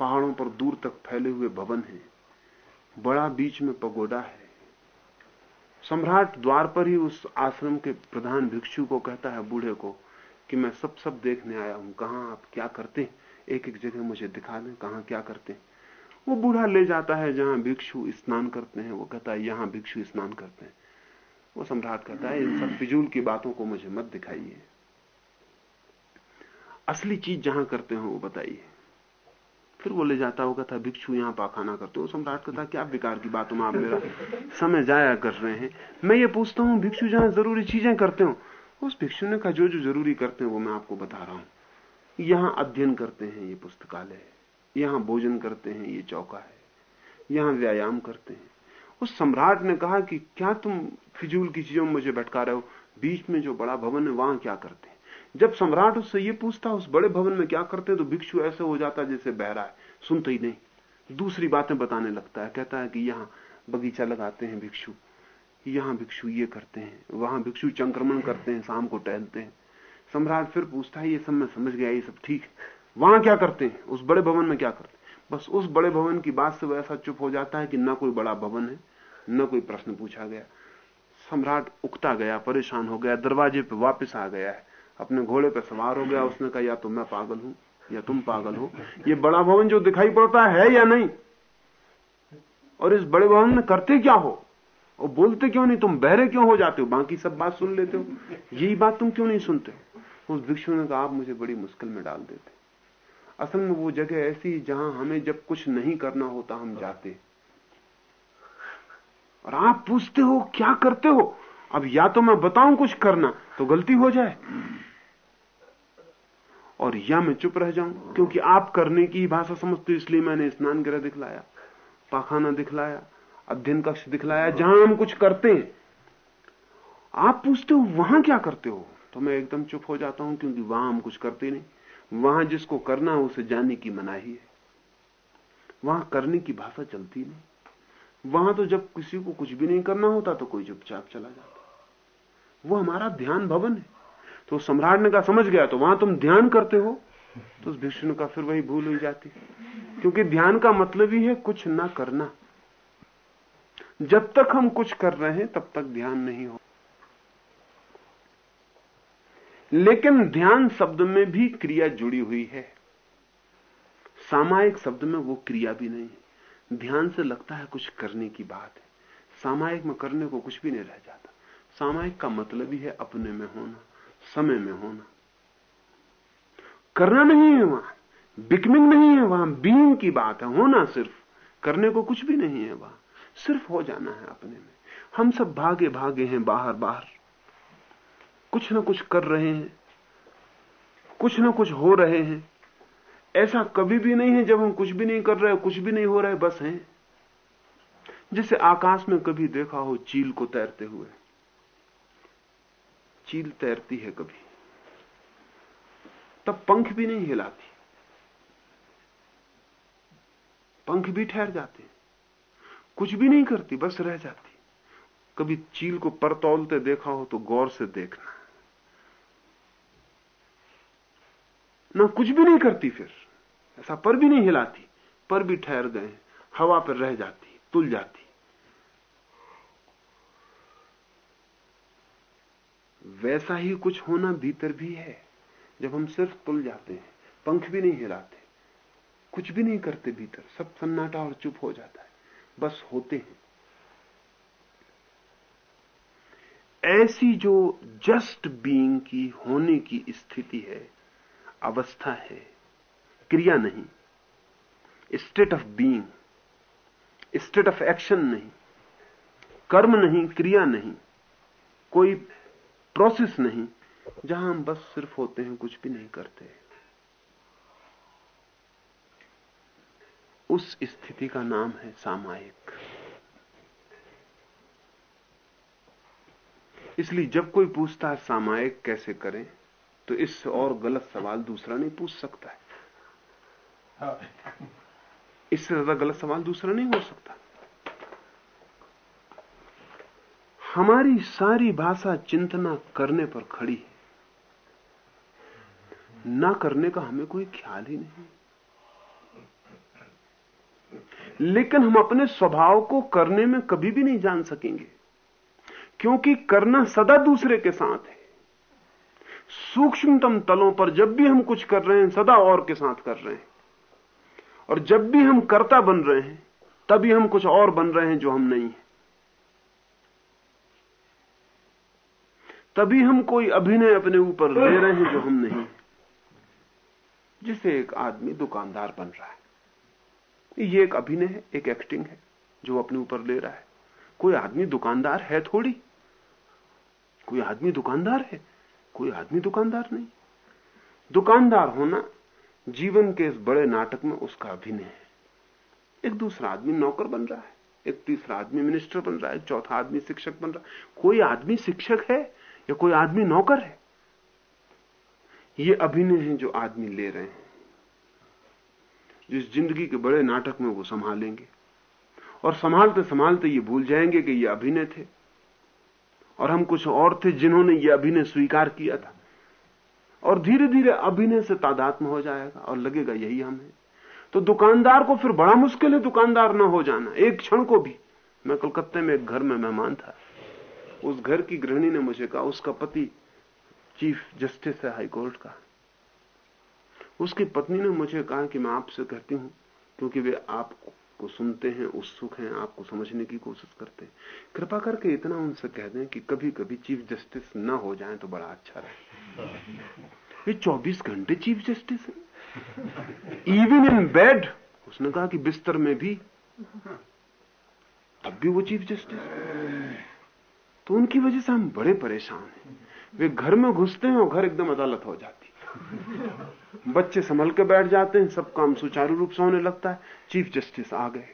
पहाड़ों पर दूर तक फैले हुए भवन है। बड़ा बीच में पगोडा है। सम्राट द्वार पर ही उस आश्रम के प्रधान भिक्षु को कहता है, बूढ़े को कि मैं सब सब देखने आया हूँ। कहा आप क्या करते हैं? एक एक जगह मुझे दिखा दें, कहा क्या करते हैं? वो बूढ़ा ले जाता है जहाँ भिक्षु स्नान करते हैं। वो कहता है, यहाँ भिक्षु स्नान करते हैं। वो सम्राट कहता है, इन सब फिजूल की बातों को मुझे मत दिखाइए। असली चीज़ जहाँ करते हो वो बताइए। फिर वो ले जाता होगा था भिक्षु, यहाँ पाखाना करते हो। सम्राट कहता क्या विकार की बातों में आप मेरा समय जाया कर रहे हैं? मैं ये पूछता हूँ, भिक्षु जहाँ ज़रूरी चीज़ें करते हो उस भिक्षु ने कहा जो जो ज़रूरी करते हैं, वो मैं आपको बता रहा हूँ। यहाँ अध्ययन करते हैं, ये पुस्तकालय है। यहाँ भोजन करते हैं, ये चौका है। यहाँ व्यायाम करते हैं। उस सम्राट ने कहा कि, क्या तुम फिजूल की चीज़ों में मुझे भटका रहे हो? बीच में जो बड़ा भवन है, वहाँ क्या करते हैं? जब सम्राट उससे ये पूछता, उस बड़े भवन में क्या करते हैं? तो भिक्षु ऐसे हो जाता जैसे बहरा है, सुनते ही नहीं। दूसरी बातें बताने लगता है, कहता है कि यहाँ बगीचा लगाते हैं भिक्षु। यहाँ भिक्षु ये करते हैं, वहाँ भिक्षु संक्रमण करते हैं, शाम को टहलते हैं। सम्राट फिर पूछता है, ये सब मैं समझ गया, ये सब ठीक है। वहाँ क्या करते हैं? उस बड़े भवन में क्या करते हैं? बस उस बड़े भवन की बात से वैसा चुप हो जाता है कि न कोई बड़ा भवन है, न कोई प्रश्न पूछा गया। सम्राट उकता गया, परेशान हो गया, दरवाजे पे वापस आ गया है। अपने घोड़े पर सवार हो गया, उसने कहा, या तो मैं पागल हूँ, या तुम पागल हो। ये बड़ा भवन जो दिखाई पड़ता है या नहीं? और इस बड़े भवन में करते क्या हो? और बोलते क्यों नहीं? तुम बहरे क्यों हो जाते हो? बाकी सब बात सुन लेते हो। यही बात तुम क्यों नहीं सुनते? उस भिक्षु ने कहा, आप मुझे बड़ी मुश्किल में डाल देते असल में वो जगह ऐसी जहाँ हमें जब कुछ नहीं करना होता, हम जाते और आप पूछते हो, क्या करते हो? अब या तो मैं बताऊँ कुछ करना तो गलती हो जाए। और या मैं चुप रह जाऊँ, क्योंकि आप करने की ही भाषा समझते हो, इसलिए मैंने स्नान ग्रह दिखलाया, पाखाना दिखलाया अध्ययन कक्ष दिखलाया, जहाँ हम कुछ करते हैं। आप पूछते हो, वहाँ क्या करते हो? तो मैं एकदम चुप हो जाता हूँ, क्योंकि वहाँ हम कुछ करते नहीं। वहाँ जिसको करना है, उसे जाने की मनाही है। वहाँ करने की भाषा चलती नहीं। वहाँ तो जब किसी को कुछ भी नहीं करना होता तो कोई चुपचाप चला जाता वो हमारा ध्यान भवन है। तो सम्राट ने कहा समझ गया तो वहाँ तुम ध्यान करते हो तो उस भिक्षु का फिर वही भूल हो जाती। क्योंकि ध्यान का मतलब ही है कुछ ना करना। जब तक हम कुछ कर रहे हैं, तब तक ध्यान नहीं हो। लेकिन ध्यान शब्द में भी क्रिया जुड़ी हुई है। सामायिक शब्द में वो क्रिया भी नहीं है। ध्यान से लगता है कुछ करने की बात है। सामायिक में करने को कुछ भी नहीं रह जाता। सामायिक का मतलब ही है अपने में होना, समय में होना। करना नहीं है वहाँ। बिकमिंग नहीं है वहाँ। बीइंग की बात है, होना सिर्फ़। करने को कुछ भी नहीं है वहाँ। सिर्फ़ हो जाना है अपने में। हम सब भागे भागे हैं बाहर बाहर। कुछ ना कुछ कर रहे हैं। कुछ ना कुछ हो रहे हैं। ऐसा कभी भी नहीं है जब हम कुछ भी नहीं कर रहे, कुछ भी नहीं हो रहे बस हैं। जैसे आकाश में कभी देखा हो चील को तैरते हुए। चील तैरती है कभी। तब पंख भी नहीं हिलाती। पंख भी ठहर जाते कुछ भी नहीं करती, बस रह जाती। कभी चील को पर तौलते देखा हो तो गौर से देखना। ना कुछ भी नहीं करती फिर। ऐसा पर भी नहीं हिलाती, पर भी ठहर गए हवा पर रह जाती, तुल जाती। वैसा ही कुछ होना भीतर भी है, जब हम सिर्फ़ तुल जाते हैं, पंख भी नहीं हिलाते। कुछ भी नहीं करते भीतर, सब सन्नाटा और चुप हो जाता है। बस होते हैं। ऐसी जो जस्ट बीइंग की होने की स्थिति है, अवस्था है, क्रिया नहीं state of being state of action नहीं, कर्म नहीं, क्रिया नहीं, कोई प्रोसेस नहीं, जहाँ हम बस सिर्फ़ होते हैं, कुछ भी नहीं करते। उस स्थिति का नाम है सामायिक। इसलिए जब कोई पूछता है सामायिक कैसे करें तो इससे और गलत सवाल दूसरा नहीं पूछ सकता है। इससे ज़्यादा गलत सवाल दूसरा नहीं हो सकता। हमारी सारी भाषा चिंतना करने पर खड़ी है। ना करने का हमें कोई ख्याल ही नहीं। लेकिन हम अपने स्वभाव को करने में कभी भी नहीं जान सकेंगे। क्योंकि करना सदा दूसरे के साथ है। सूक्ष्मतम तलों पर जब भी हम कुछ कर रहे हैं, सदा और के साथ कर रहे हैं। और जब भी हम कर्ता बन रहे हैं, तभी हम कुछ और बन रहे हैं जो हम नहीं हैं। तभी हम कोई अभिनय अपने ऊपर ले रहे हैं जो हम नहीं जिसे एक आदमी दुकानदार बन रहा है। ये एक अभिनय है, एक एक्टिंग है, जो अपने ऊपर ले रहा है। कोई आदमी दुकानदार है थोड़ी? कोई आदमी दुकानदार है? कोई आदमी दुकानदार नहीं। दुकानदार होना जीवन के इस बड़े नाटक में उसका अभिनय है। एक दूसरा आदमी नौकर बन रहा है, एक तीसरा आदमी मिनिस्टर बन रहा है चौथा आदमी शिक्षक बन रहा है। कोई आदमी शिक्षक है या कोई आदमी नौकर है? ये अभिनय है जो आदमी ले रहे हैं। जिस ज़िंदगी के बड़े नाटक में वो संभालेंगे। और संभालते संभालते ये भूल जाएँगे कि ये अभिनय थे। और हम कुछ और थे जिन्होंने ये अभिनय स्वीकार किया था। और धीरे धीरे अभिनय से तादात्म हो जाएगा और लगेगा यही हम है। तो दुकानदार को फिर बड़ा मुश्किल है दुकानदार ना हो जाना। एक क्षण को भी। मैं कलकत्ते में एक घर में मेहमान था। उस घर की गृहिणी ने मुझे कहा, उसका पति चीफ जस्टिस है हाईकोर्ट का। उसकी पत्नी ने मुझे कहा कि मैं आपसे कहती हूँ, क्योंकि वे आपको सुनते हैं, उत्सुक हैं, आपको समझने की कोशिश करते हैं। कृपा करके इतना उनसे कह दें कि कभी कभी चीफ जस्टिस ना हो जाए तो बड़ा अच्छा रहे। ये 24 घंटे चीफ जस्टिस है। इवन इन बेड उसने कहा कि बिस्तर में भी, तब भी वो चीफ जस्टिस तो उनकी वजह से हम बड़े परेशान हैं। वे घर में घुसते हैं और घर एकदम अदालत हो जाती बच्चे संभल के बैठ जाते हैं, सब काम सुचारू रूप से होने लगता है। चीफ जस्टिस आ गए।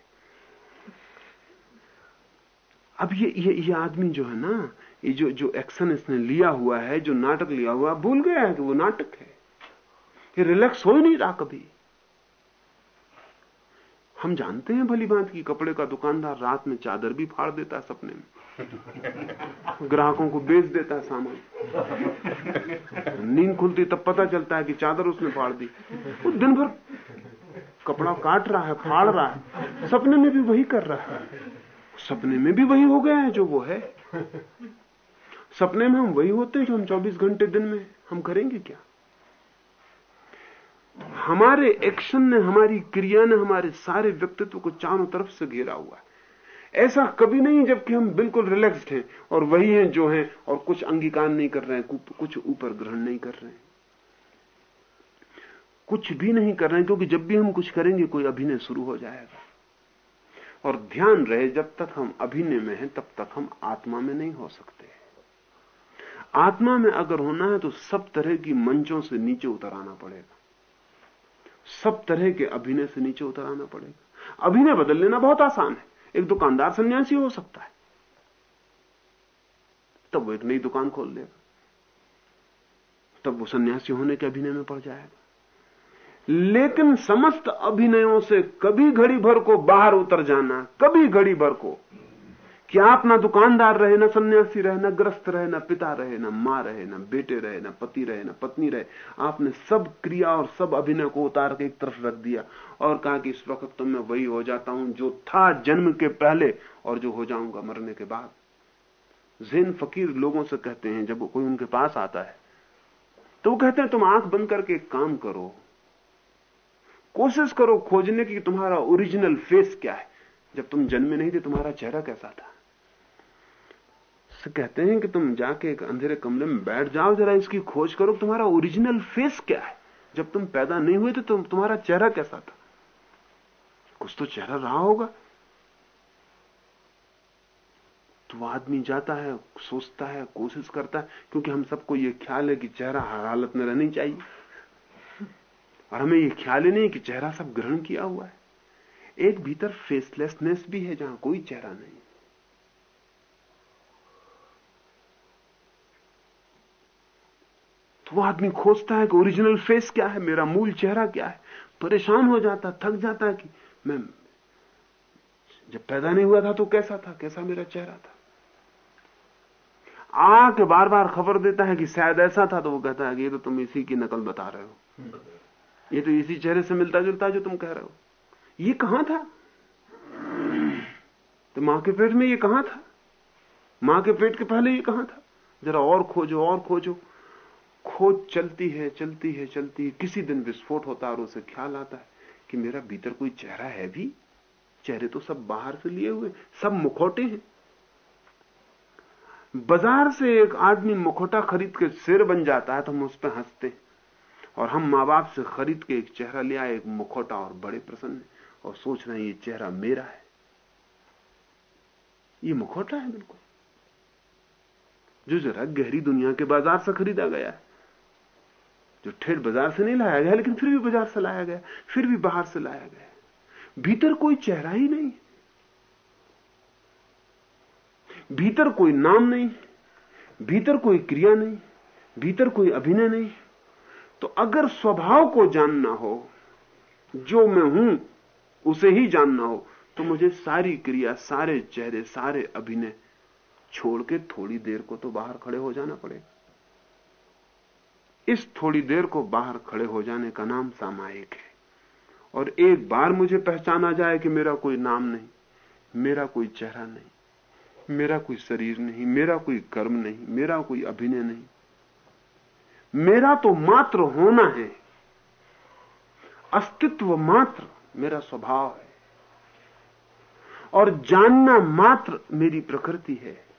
अब ये ये ये आदमी जो है ना, ये जो जो एक्शन इसने लिया हुआ है, जो नाटक लिया हुआ, भूल गया है कि वो नाटक है। ये रिलैक्स हो ही नहीं रहा कभी। हम जानते हैं भली बात की कपड़े का दुकानदार रात में चादर भी फाड़ देता है सपने में। ग्राहकों को बेच देता है सामान। नींद खुलती तब पता चलता है कि चादर उसने फाड़ दी। वो दिन भर कपड़ा काट रहा है, फाड़ रहा है। सपने में भी वही कर रहा है। सपने में भी वही हो गया है जो वो है। सपने में हम वही होते हैं जो हम 24 घंटे दिन में हम करेंगे क्या? हमारे एक्शन ने, हमारी क्रिया ने हमारे सारे व्यक्तित्व को चारों तरफ़ से घेरा हुआ है। ऐसा कभी नहीं जबकि हम बिल्कुल रिलैक्स्ड हैं और वही हैं जो हैं और कुछ अंगीकार नहीं कर रहे हैं कुछ ऊपर ग्रहण नहीं कर रहे हैं। कुछ भी नहीं कर रहे हैं, क्योंकि जब भी हम कुछ करेंगे, कोई अभिनय शुरू हो जाएगा। और ध्यान रहे, जब तक हम अभिनय में हैं, तब तक हम आत्मा में नहीं हो सकते आत्मा में अगर होना है तो सब तरह की मंचों से नीचे उतर आना पड़ेगा। सब तरह के अभिनय से नीचे उतर आना पड़ेगा। अभिनय बदल लेना बहुत आसान है। एक दुकानदार सन्यासी हो सकता है। तब वो एक नई दुकान खोल लेगा तब वो सन्यासी होने के अभिनय में पड़ जाएगा। लेकिन समस्त अभिनयों से कभी घड़ी भर को बाहर उतर जाना, कभी घड़ी भर को क्या ना दुकानदार रहे, ना सन्यासी रहे, ना ग्रस्त रहे, ना पिता रहे, ना माँ रहे, ना बेटे रहे, ना पति रहे, ना पत्नी रहे। आपने सब क्रिया और सब अभिनय को उतार के एक तरफ़ रख दिया और कहा कि इस वक्त तो मैं वही हो जाता हूँ जो था जन्म के पहले और जो हो जाऊँगा मरने के बाद। जैन फकीर लोगों से कहते हैं, जब कोई उनके पास आता है तो वो कहते हैं, तुम आँख बंद करके एक काम करो। कोशिश करो खोजने की तुम्हारा ओरिजिनल फेस क्या है। जब तुम जन्मे नहीं थे, तुम्हारा चेहरा कैसा था? कहते हैं कि तुम जाके एक अंधेरे कमरे में बैठ जाओ, जरा इसकी खोज करो तुम्हारा ओरिजिनल फेस क्या है। जब तुम पैदा नहीं हुए तो तुम्हारा चेहरा कैसा था? कुछ तो चेहरा रहा होगा। तो आदमी जाता है, सोचता है, कोशिश करता है, क्योंकि हम सबको ये ख्याल है कि चेहरा हर हालत में रहनी चाहिए। और हमें ये ख्याल ही नहीं कि चेहरा सब ग्रहण किया हुआ है। एक भीतर फेसलेसनेस भी है जहाँ कोई चेहरा नहीं। तो वो आदमी खोजता है कि ओरिजिनल फेस क्या है, मेरा मूल चेहरा क्या है। परेशान हो जाता, थक जाता है कि मैं जब पैदा नहीं हुआ था तो कैसा था, कैसा मेरा चेहरा था? आके बार बार खबर देता है कि शायद ऐसा था तो वो कहता है कि ये तो तुम इसी की नकल बता रहे हो। ये तो इसी चेहरे से मिलता जुलता जो तुम कह रहे हो। ये कहाँ था? तो माँ के पेट में ये कहाँ था? माँ के पेट के पहले ये कहाँ था? जरा और खोजो और खोजो। खोज चलती है चलती है चलती है। किसी दिन विस्फोट होता है और उसे ख्याल आता है कि मेरा भीतर कोई चेहरा है भी। चेहरे तो सब बाहर से लिए हुए, सब मुखौटे हैं। बाज़ार से एक आदमी मुखौटा खरीद के सिर बन जाता है तो हम उस पर हँसते और हम माँ बाप से खरीद के एक चेहरा ले आए, एक मुखौटा और बड़े प्रसन्न और सोच रहे हैं, ये चेहरा मेरा है। ये मुखौटा है बिल्कुल। जो जरा गहरी दुनिया के बाज़ार से खरीदा गया है। जो ठेठ बाज़ार से नहीं लाया गया, लेकिन फिर भी बाज़ार से लाया गया, फिर भी बाहर से लाया गया। भीतर कोई चेहरा ही नहीं। भीतर कोई नाम नहीं, भीतर कोई क्रिया नहीं, भीतर कोई अभिनय नहीं। तो अगर स्वभाव को जानना हो, जो मैं हूँ, उसे ही जानना हो तो मुझे सारी क्रिया, सारे चेहरे, सारे अभिनय छोड़ के थोड़ी देर को तो बाहर खड़े हो जाना पड़ेगा। इस थोड़ी देर को बाहर खड़े हो जाने का नाम सामायिक है। और एक बार मुझे पहचाना जाए कि मेरा कोई नाम नहीं, मेरा कोई चेहरा नहीं, मेरा कोई शरीर नहीं, मेरा कोई कर्म नहीं, मेरा कोई अभिनय नहीं। मेरा तो मात्र होना है, अस्तित्व मात्र मेरा स्वभाव है। और जानना मात्र मेरी प्रकृति है।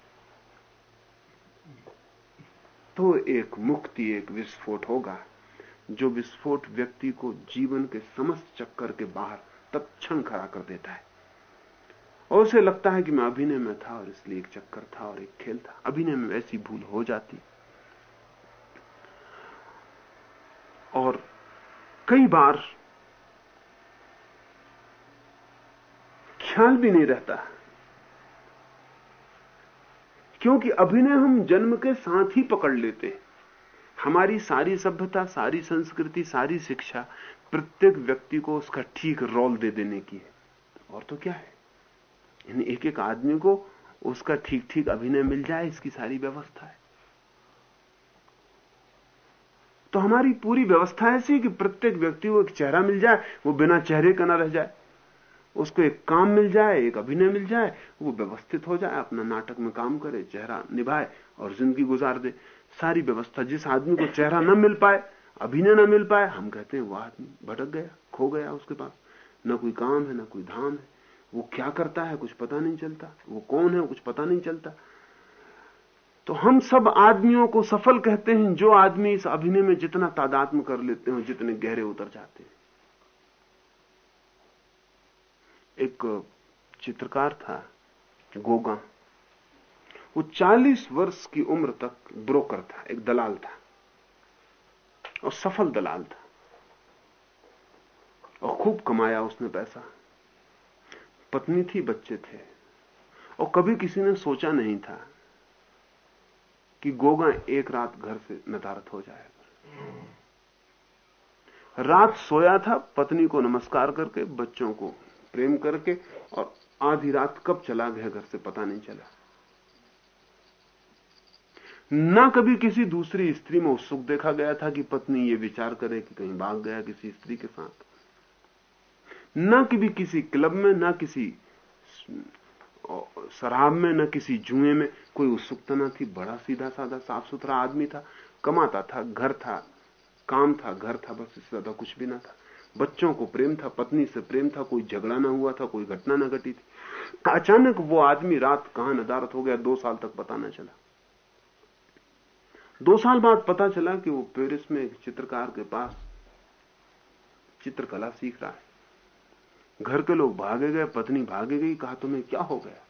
तो एक मुक्ति, एक विस्फोट होगा। जो विस्फोट व्यक्ति को जीवन के समस्त चक्कर के बाहर तत्क्षण खड़ा कर देता है। और उसे लगता है कि मैं अभिनय में था और इसलिए एक चक्कर था और एक खेल था। अभिनय में ऐसी भूल हो जाती। और कई बार ख्याल भी नहीं रहता। क्योंकि अभिनय हम जन्म के साथ ही पकड़ लेते हैं। हमारी सारी सभ्यता, सारी संस्कृति, सारी शिक्षा प्रत्येक व्यक्ति को उसका ठीक रोल दे देने की है। और तो क्या है? यानी एक एक आदमी को उसका ठीक ठीक अभिनय मिल जाए, इसकी सारी व्यवस्था है। तो हमारी पूरी व्यवस्था ऐसी कि प्रत्येक व्यक्ति को एक चेहरा मिल जाए, वो बिना चेहरे का ना रह जाए। उसको एक काम मिल जाए, एक अभिनय मिल जाए, वो व्यवस्थित हो जाए, अपना नाटक में काम करे, चेहरा निभाए और ज़िंदगी गुजार दे। सारी व्यवस्था जिस आदमी को चेहरा न मिल पाए, अभिनय न मिल पाए, हम कहते हैं वो आदमी भटक गया, खो गया उसके पास। न कोई काम है, न कोई धाम है। वो क्या करता है कुछ पता नहीं चलता। वो कौन है, कुछ पता नहीं चलता। तो हम सब आदमियों को सफल कहते हैं, जो आदमी इस अभिनय में जितना तादात्म कर लेते हैं, जितने गहरे उतर जाते हैं। एक चित्रकार था, गोगा। वो 40 वर्ष की उम्र तक ब्रोकर था, एक दलाल था। और सफल दलाल था। और खूब कमाया उसने पैसा। पत्नी थी, बच्चे थे। और कभी किसी ने सोचा नहीं था कि गोगा एक रात घर से नदारत हो जाएगा। रात सोया था, पत्नी को नमस्कार करके बच्चों को प्रेम करके और आधी रात कब चला गया घर से पता नहीं चला। ना कभी किसी दूसरी स्त्री में उत्सुक देखा गया था कि पत्नी ये विचार करे कि कहीं भाग गया किसी स्त्री के साथ। ना कभी किसी क्लब में, ना किसी शराब में, न किसी जुए में कोई उत्सुकता ना थी। बड़ा सीधा साधा साफ़ सुथरा आदमी था, कमाता था, घर था, काम था, घर था, बस इससे ज़्यादा कुछ भी ना था। बच्चों को प्रेम था, पत्नी से प्रेम था, कोई झगड़ा ना हुआ था, कोई घटना ना घटी थी। अचानक वो आदमी रात कहाँ नदारत हो गया, दो साल तक पता ना चला। दो साल बाद पता चला कि वो पेरिस में एक चित्रकार के पास चित्रकला सीख रहा है। घर के लोग भागे गए, पत्नी भागे गई, कहा, तुम्हें क्या हो गया?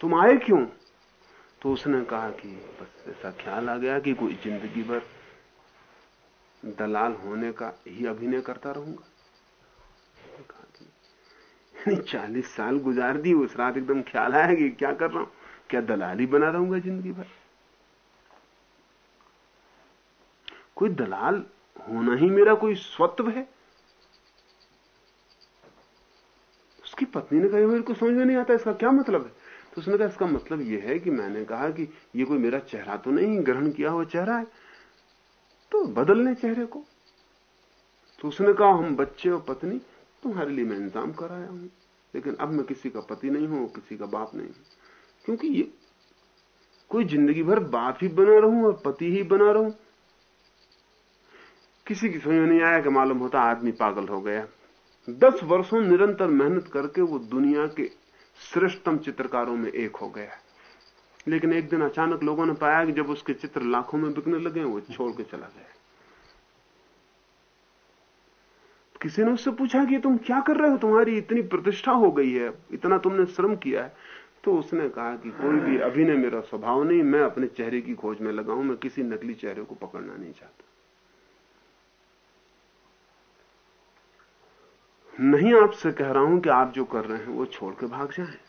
तुम आए क्यों? तो उसने कहा कि बस ऐसा ख्याल आ गया कि कोई ज़िंदगी भर दलाल होने का ही अभिनय करता रहूँगा। चालीस साल गुजार दी, उस रात एकदम ख्याल आया कि क्या कर रहा हूँ? क्या दलाल बना रहूँगा ज़िंदगी भर? कोई दलाल होना ही मेरा कोई स्वत्व है? उसकी पत्नी ने कहा मेरे को समझ में नहीं आता, इसका क्या मतलब है? तो उसने कहा, इसका मतलब यह है कि मैंने कहा कि ये कोई मेरा चेहरा तो नहीं, ग्रहण किया हुआ चेहरा है तो बदल लें चेहरे को। तो उसने कहा, हम बच्चे और पत्नी, तुम्हारे लिए मैं इंतज़ाम कराया हूँ। लेकिन अब मैं किसी का पति नहीं हूँ किसी का बाप नहीं हूँ। क्योंकि ये कोई ज़िंदगी भर बाप ही बना रहूँ और पति ही बना रहूँ। किसी की समझ नहीं आया कि मालूम होता आदमी पागल हो गया। दस वर्षों निरंतर मेहनत करके वो दुनिया के श्रेष्ठतम चित्रकारों में एक हो गया लेकिन एक दिन अचानक लोगों ने पाया कि जब उसके चित्र लाखों में बिकने लगे, वो छोड़ के चला गया। किसी ने उससे पूछा कि तुम क्या कर रहे हो? तुम्हारी इतनी प्रतिष्ठा हो गई है, इतना तुमने श्रम किया है। तो उसने कहा कि कोई भी अभिनय मेरा स्वभाव नहीं, मैं अपने चेहरे की खोज में लगाऊँ मैं किसी नकली चेहरे को पकड़ना नहीं चाहता। नहीं, आपसे कह रहा हूँ कि आप जो कर रहे हैं, वो छोड़ के भाग जाएँ।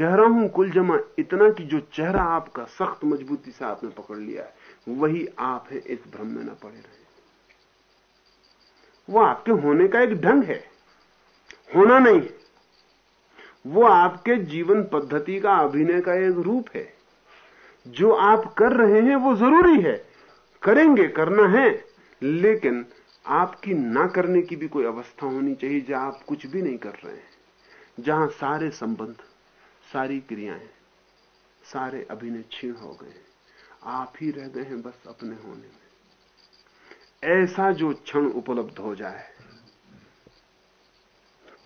कह रहा हूँ कुल जमा इतना कि जो चेहरा आपका सख्त मजबूती से आपने पकड़ लिया है, वही आप है इस भ्रम में ना पड़े रहे। वो आपके होने का एक ढंग है, होना नहीं वो आपके जीवन पद्धति का अभिनय का एक रूप है। जो आप कर रहे हैं वो ज़रूरी है, करेंगे, करना है, लेकिन आपकी ना करने की भी कोई अवस्था होनी चाहिए जहाँ आप कुछ भी नहीं कर रहे हैं, जहाँ सारे संबंध सारी क्रियाएँ, सारे अभिनय क्षीण हो गए आप ही रह गए हैं बस अपने होने में। ऐसा जो क्षण उपलब्ध हो जाए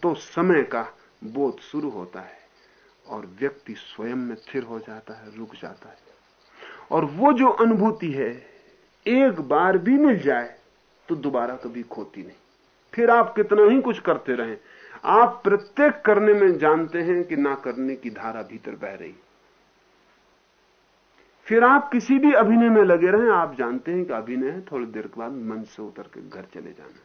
तो समय का बोध शुरू होता है और व्यक्ति स्वयं में स्थिर हो जाता है, रुक जाता है। और वो जो अनुभूति है, एक बार भी मिल जाए तो दोबारा कभी खोती नहीं। फिर आप कितना ही कुछ करते रहें आप प्रत्येक करने में जानते हैं कि ना करने की धारा भीतर बह रही। फिर आप किसी भी अभिनय में लगे रहें, आप जानते हैं कि अभिनय है, थोड़ी देर के बाद मन से उतर के घर चले जाना।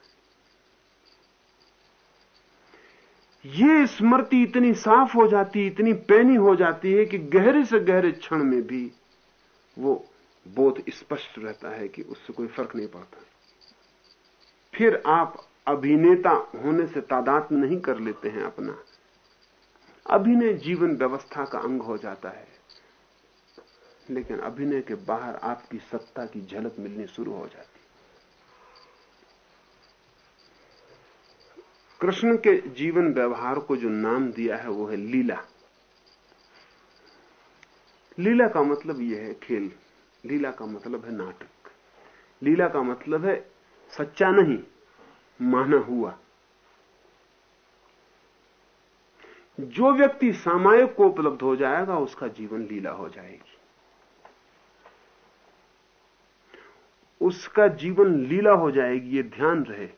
ये स्मृति इतनी साफ़ हो जाती, इतनी पैनी हो जाती है कि गहरे से गहरे क्षण में भी वो बोध स्पष्ट रहता है कि उससे कोई फ़र्क नहीं पड़ता। फिर आप अभिनेता होने से तादात नहीं कर लेते हैं अपना। अभिनय जीवन व्यवस्था का अंग हो जाता है। लेकिन अभिनय के बाहर आपकी सत्ता की झलक मिलनी शुरू हो जाती कृष्ण के जीवन व्यवहार को जो नाम दिया है, वो है लीला। लीला का मतलब यह है खेल। लीला का मतलब है नाटक। लीला का मतलब है सच्चा नहीं माना हुआ। जो व्यक्ति सामायिक को उपलब्ध हो जाएगा, उसका जीवन लीला हो जाएगी। उसका जीवन लीला हो जाएगी, ये ध्यान रहे।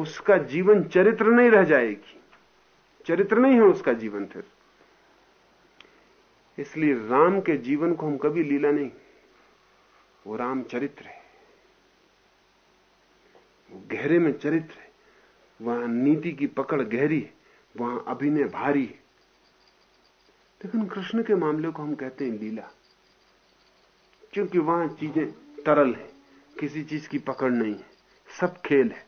उसका जीवन चरित्र नहीं रह जाएगी। चरित्र नहीं है उसका जीवन फिर। इसलिए राम के जीवन को हम कभी लीला नहीं। वो राम चरित्र है। गहरे में चरित्र है। वहाँ नीति की पकड़ गहरी है। वहाँ अभिनय भारी है। लेकिन कृष्ण के मामले को हम कहते हैं लीला। क्योंकि वहाँ चीज़ें तरल है। किसी चीज़ की पकड़ नहीं है। सब खेल है।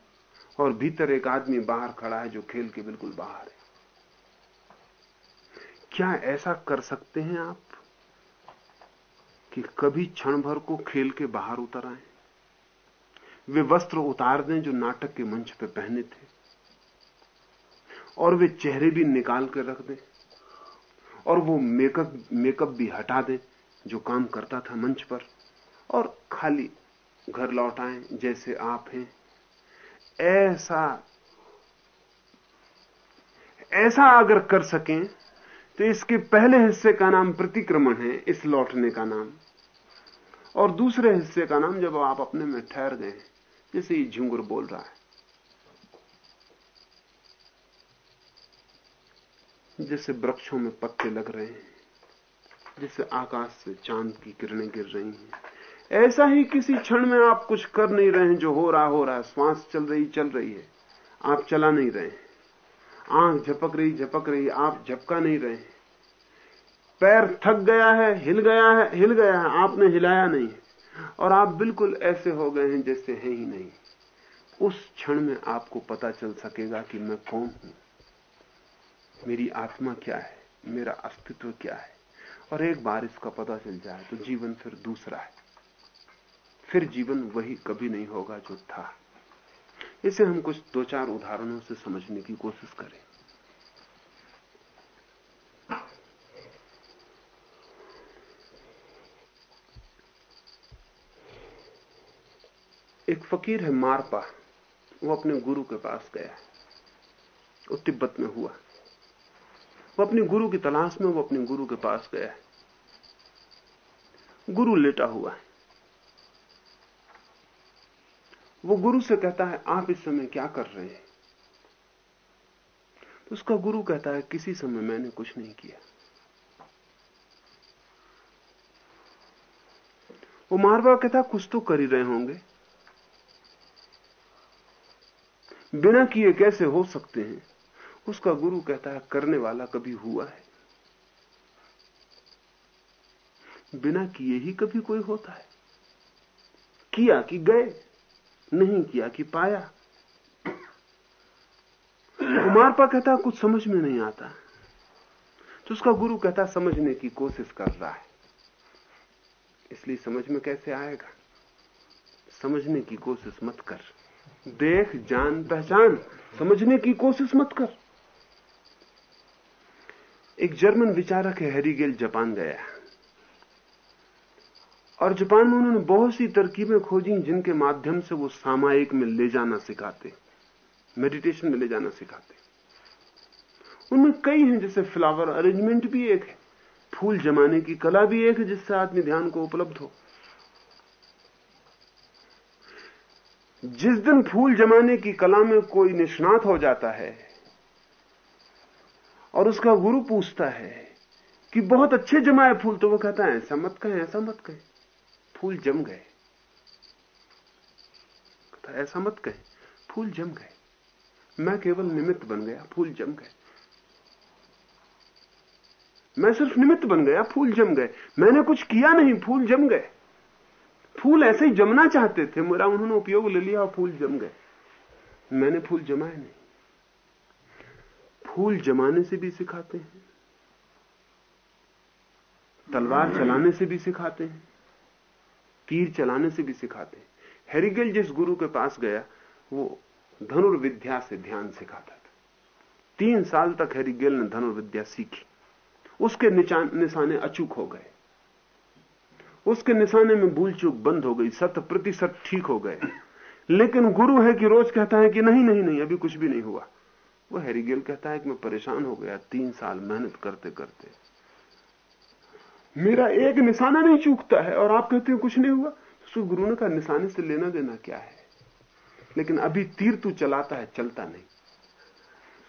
और भीतर एक आदमी बाहर खड़ा है जो खेल के बिल्कुल बाहर है। क्या ऐसा कर सकते हैं आप कि कभी क्षण भर को खेल के बाहर उतर आए? वे वस्त्र उतार दें जो नाटक के मंच पे पहने थे। और वे चेहरे भी निकाल कर रख दें। और वो मेकअप मेकअप भी हटा दें जो काम करता था मंच पर। और खाली घर लौट आए, जैसे आप हैं। ऐसा ऐसा अगर कर सकें तो इसके पहले हिस्से का नाम प्रतिक्रमण है, इस लौटने का नाम। और दूसरे हिस्से का नाम जब आप अपने में ठहर गए। जैसे ये झुंगुर बोल रहा है। जैसे वृक्षों में पत्ते लग रहे हैं, जैसे आकाश से चाँद की किरणें गिर रही हैं। ऐसा ही किसी क्षण में आप कुछ कर नहीं रहे हैं, जो हो रहा हो रहा है। श्वास चल रही चल रही है। आप चला नहीं रहे आँख झपक रही झपक रही, आप झपका नहीं रहे पैर थक गया है, हिल गया है, हिल गया है। आपने हिलाया नहीं और आप बिल्कुल ऐसे हो गए हैं जैसे है ही नहीं। उस क्षण में आपको पता चल सकेगा कि मैं कौन हूँ। मेरी आत्मा क्या है? मेरा अस्तित्व क्या है? और एक बार इसका पता चल जाए तो जीवन फिर दूसरा है। फिर जीवन वही कभी नहीं होगा जो था। इसे हम कुछ दो चार उदाहरणों से समझने की कोशिश करें। एक फकीर है मारपा, वो अपने गुरु के पास गया, वो तिब्बत में हुआ। वो अपने गुरु की तलाश में, वो अपने गुरु के पास गया। गुरु लेटा हुआ है। वो गुरु से कहता है, आप इस समय क्या कर रहे हैं? तो उसका गुरु कहता है, किसी समय मैंने कुछ नहीं किया। वो मारवा कहता, कुछ तो कर ही रहे होंगे। बिना किए कैसे हो सकते हैं? उसका गुरु कहता है, करने वाला कभी हुआ है। बिना किए ही कभी कोई होता है। किया कि गए, नहीं किया कि पाया। कुमार पा कहता, कुछ समझ में नहीं आता। तो उसका गुरु कहता, समझने की कोशिश कर रहा है। इसलिए समझ में कैसे आएगा? समझने की कोशिश मत कर। देख, जान, पहचान, समझने की कोशिश मत कर। एक जर्मन विचारक है, हैरीगेल जापान गया। और जापान में उन्होंने बहुत सी तरकीबें खोजी, जिनके माध्यम से वो सामायिक में ले जाना सिखाते मेडिटेशन में ले जाना सिखाते। उनमें कई हैं, जैसे फ्लावर अरेंजमेंट भी एक है, फूल जमाने की कला भी एक है, जिससे आदमी ध्यान को उपलब्ध हो। जिस दिन फूल जमाने की कला में कोई निष्णात हो जाता है और उसका गुरु पूछता है कि बहुत अच्छे जमाए फूल तो वो कहता है, ऐसा मत कहे, ऐसा मत कहे। फूल जम गए। ऐसा मत कहे, फूल जम गए। मैं केवल निमित्त बन गया, फूल जम गए। मैं सिर्फ़ निमित्त बन गया, फूल जम गए। मैंने कुछ किया नहीं, फूल जम गए। फूल ऐसे ही जमना चाहते थे, मेरा उन्होंने उपयोग ले लिया और फूल जम गए। मैंने फूल जमाए नहीं। फूल जमाने से भी सिखाते हैं। तलवार चलाने से भी सिखाते हैं। तीर चलाने से भी सिखाते हैं। हेरिगेल जिस गुरु के पास गया, वो धनुर्विद्या से ध्यान सिखाता था। तीन साल तक हेरिगेल ने धनुर्विद्या सीखी। उसके निशाने अचूक हो गए। उसके निशाने में भूल चूक बंद हो गई, शत प्रतिशत ठीक हो गए। लेकिन गुरु है कि रोज कहता है कि नहीं नहीं नहीं, अभी कुछ भी नहीं हुआ। वो हैरीगेल कहता है कि मैं परेशान हो गया तीन साल मेहनत करते करते। मेरा एक निशाना नहीं चूकता है और आप कहते हो कुछ नहीं हुआ तो गुरु ने कहा, निशाने से लेना देना क्या है? लेकिन अभी तीर तू चलाता है, चलता नहीं।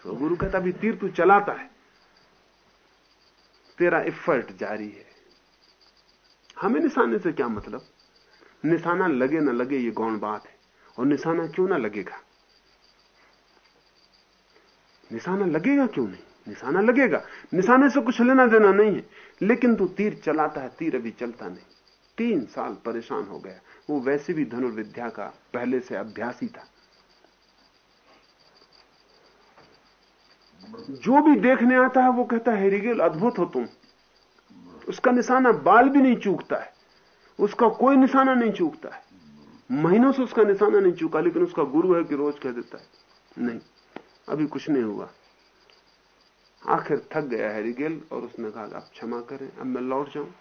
तो गुरु कहता अभी तीर तू चलाता है। तेरा इफर्ट जारी है। हमें निशाने से क्या मतलब? निशाना लगे ना लगे ये गौण बात है, और निशाना क्यों ना लगेगा? निशाना लगेगा क्यों नहीं? निशाना लगेगा। निशाने से कुछ लेना देना नहीं है, लेकिन तू तीर चलाता है, तीर अभी चलता नहीं। तीन साल परेशान हो गया। वो वैसे भी धनुर्विद्या का पहले से अभ्यासी था। जो भी देखने आता है, वो कहता है हेरिगेल अद्भुत हो तुम। उसका निशाना बाल भी नहीं चूकता है। उसका कोई निशाना नहीं चूकता है। महीनों से उसका निशाना नहीं चूका, लेकिन उसका गुरु है कि रोज कह देता है, नहीं, अभी कुछ नहीं हुआ। आखिर थक गया हैरिगेल और उसने कहा, आप क्षमा करें, अब मैं लौट जाऊँ।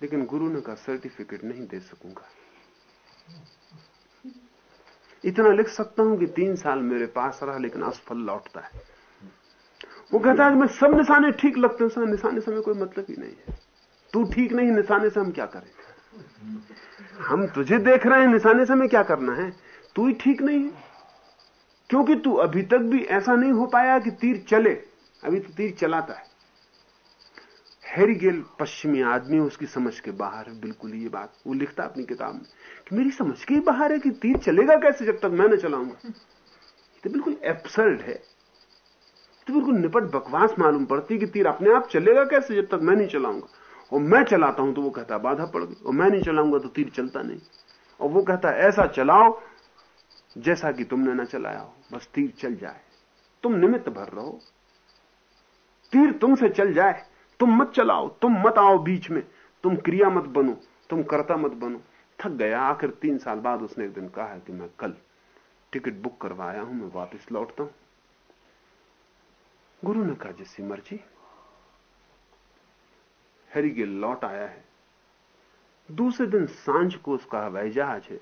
लेकिन गुरु ने कहा, सर्टिफिकेट नहीं दे सकूँगा। इतना लिख सकता हूँ कि तीन साल मेरे पास रहा, लेकिन असफल लौटता है। वो कहता है मैं सब निशाने ठीक लगते हैं निशाने से हमें कोई मतलब ही नहीं है। तू ठीक नहीं, निशाने से हम क्या करें? हम तुझे देख रहे हैं, निशाने से हमें क्या करना है? तू ही ठीक नहीं है। क्योंकि तू अभी तक भी ऐसा नहीं हो पाया कि तीर चले। अभी तो तीर चलाता है। हैरीगेल पश्चिमी आदमी उसकी समझ के बाहर है। बिल्कुल ये बात वो लिखता अपनी किताब में कि मेरी समझ के ही बाहर है कि तीर चलेगा कैसे जब तक मैं न चलाऊँगा। तो बिल्कुल एब्सर्ड है। तो बिल्कुल निपट बकवास मालूम पड़ती कि तीर अपने आप चलेगा कैसे जब तक मैं नहीं चलाऊँगा? और मैं चलाता हूँ तो वो कहता बाधा पड़ गई। और मैं नहीं चलाऊँगा तो तीर चलता नहीं। और वो कहता ऐसा चलाओ जैसा कि तुमने ना चलाया हो। बस तीर चल जाए। तुम निमित्त भर रहो। तीर तुमसे चल जाए। तुम मत चलाओ। तुम मत आओ बीच में। तुम क्रिया मत बनो। तुम कर्ता मत बनो। थक गया। आखिर तीन साल बाद उसने एक दिन कहा कि मैं कल टिकट बुक करवाया हूँ। मैं वापस लौटता हूँ। गुरु ने कहा जैसी मर्ज़ी। हरिगिल लौट आया है। दूसरे दिन साँझ को उसका हवाई जहाज़ है।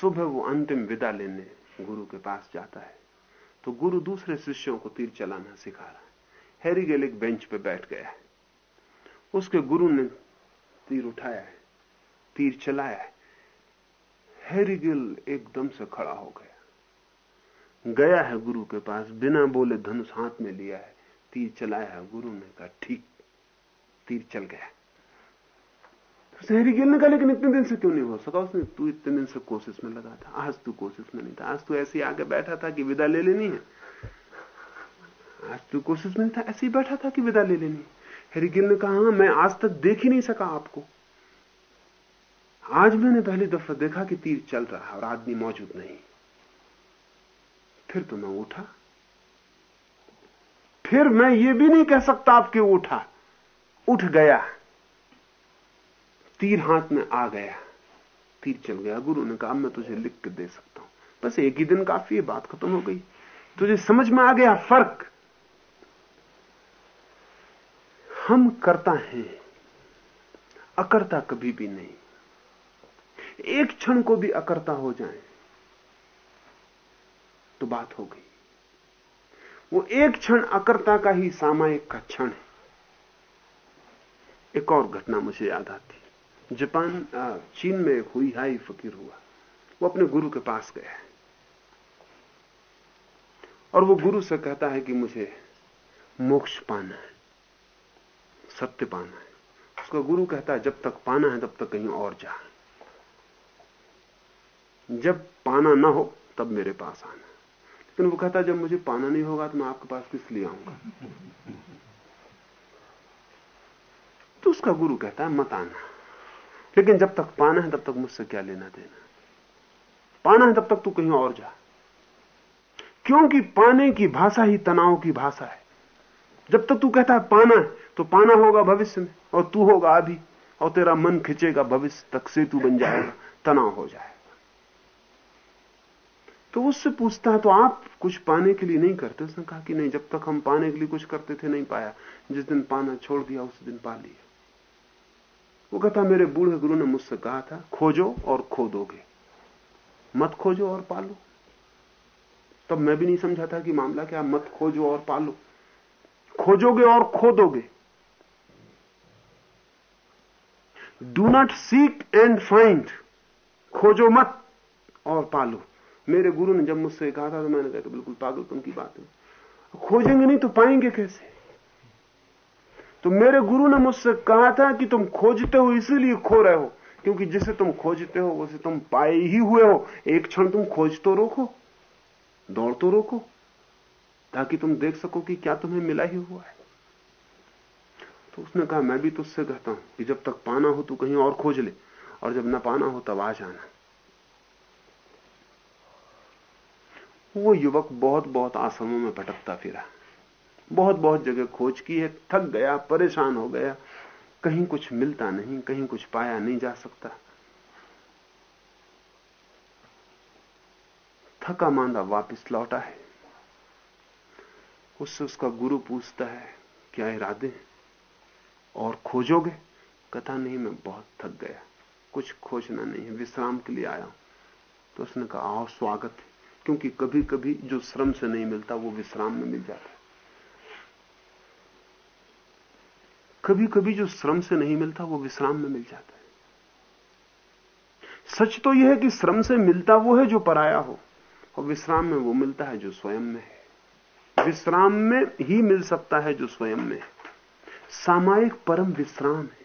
सुबह वो अंतिम विदा लेने गुरु के पास जाता है। तो गुरु दूसरे शिष्यों को तीर चलाना सिखा रहा है। हैरीगेल एक बेंच पे बैठ गया है। उसके गुरु ने तीर उठाया है, तीर चलाया है। हैरीगिल एकदम से खड़ा हो गया। गया है गुरु के पास बिना बोले धनुष हाथ में लिया है। तीर चलाया है गुरु ने कहा ठीक तीर चल गया। शहरी गिल ने कहा लेकिन इतने दिन से क्यों नहीं हो सका? उसने तू इतने दिन से कोशिश में लगा था आज तू कोशिश में नहीं था आज तू ऐसे आगे बैठा था कि विदा ले लेनी है। आज तू कोशिश में था ऐसे ही बैठा था कि विदा ले लेनी है। हेरिगिल ने कहा हाँ, मैं आज तक देख ही नहीं सका आपको। आज मैंने पहली दफ़ा देखा कि तीर चल रहा है और आदमी मौजूद नहीं फिर तो मैं उठा। फिर मैं ये भी नहीं कह सकता आपके उठा। उठ गया। तीर हाथ में आ गया। तीर चल गया। गुरु ने कहा मैं तुझे लिख के दे सकता हूँ। बस एक ही दिन काफ़ी है, बात खत्म हो गई। तुझे समझ में आ गया फ़र्क? हम करता हैं, अकर्ता कभी भी नहीं। एक क्षण को भी अकर्ता हो जाए। तो बात हो गई। वो एक क्षण अकर्ता का ही सामायिक का क्षण है। एक और घटना मुझे याद आती। जापान चीन में हुई हाई फकीर हुआ। वो अपने गुरु के पास गया। और वो गुरु से कहता है कि मुझे मोक्ष पाना है, सत्य पाना है। उसका गुरु कहता है, जब तक पाना है, तब तक कहीं और जा। जब पाना ना हो, तब मेरे पास आना। लेकिन वो कहता जब मुझे पाना नहीं होगा तो मैं आपके पास किस लिए आऊँगा? तो उसका गुरु कहता है, मत आना। लेकिन जब तक पाना है, तब तक मुझसे क्या लेना देना? पाना है, तब तक तू कहीं और जा। क्योंकि पाने की भाषा ही तनाव की भाषा है। जब तक तू कहता है, पाना है तो पाना होगा भविष्य में, और तू होगा अभी और तेरा मन खिंचेगा, भविष्य तक से तू बन जाएगा, तनाव हो जाएगा। तो उससे पूछता है तो आप कुछ पाने के लिए नहीं करते? उसने कहा कि नहीं, जब तक हम पाने के लिए कुछ करते थे, नहीं पाया। जिस दिन पाना छोड़ दिया, उस दिन पा लिया। वो कहता, मेरे बूढ़े गुरु ने मुझसे कहा था, खोजो और खो दोगे मत खोजो और पालो। तब मैं भी नहीं समझा था कि मामला क्या, मत खोजो और पालो। खोजोगे और खो दोगे do not seek and find खोजो मत और पालो। मेरे गुरु ने जब मुझसे कहा था तो मैंने कहा बिल्कुल पागलपन की बात है। खोजेंगे नहीं तो पाएँगे कैसे? तो मेरे गुरु ने मुझसे कहा था कि तुम खोजते हो इसीलिए खो रहे हो, क्योंकि जिसे तुम खोजते हो उसे तुम पाए ही हुए हो। एक क्षण तुम खोज तो रोको, दौड़ तो रोको, ताकि तुम देख सको कि क्या तुम्हें मिला ही हुआ है। तो उसने कहा, मैं भी तुझसे कहता हूँ कि जब तक पाना हो तो कहीं और खोज ले, और जब ना पाना हो तब आ जाना। वो युवक बहुत बहुत आश्रमों में भटकता फिरा। बहुत बहुत जगह खोज की है, थक गया, परेशान हो गया। कहीं कुछ मिलता नहीं, कहीं कुछ पाया नहीं जा सकता। थका मांदा वापस लौटा है। उससे उसका गुरु पूछता है, क्या इरादे और खोजोगे? कथा नहीं, मैं बहुत थक गया। कुछ खोजना नहीं है विश्राम के लिए आया हूँ। तो उसने कहा, आओ, स्वागत है। क्योंकि कभी कभी जो श्रम से नहीं मिलता, वो विश्राम में मिल जाता है। कभी कभी जो श्रम से नहीं मिलता, वो विश्राम में मिल जाता है। सच तो यह है कि श्रम से मिलता वो है जो पराया हो, और विश्राम में वो मिलता है जो स्वयं में है। विश्राम में ही मिल सकता है जो स्वयं में है। सामायिक परम विश्राम है।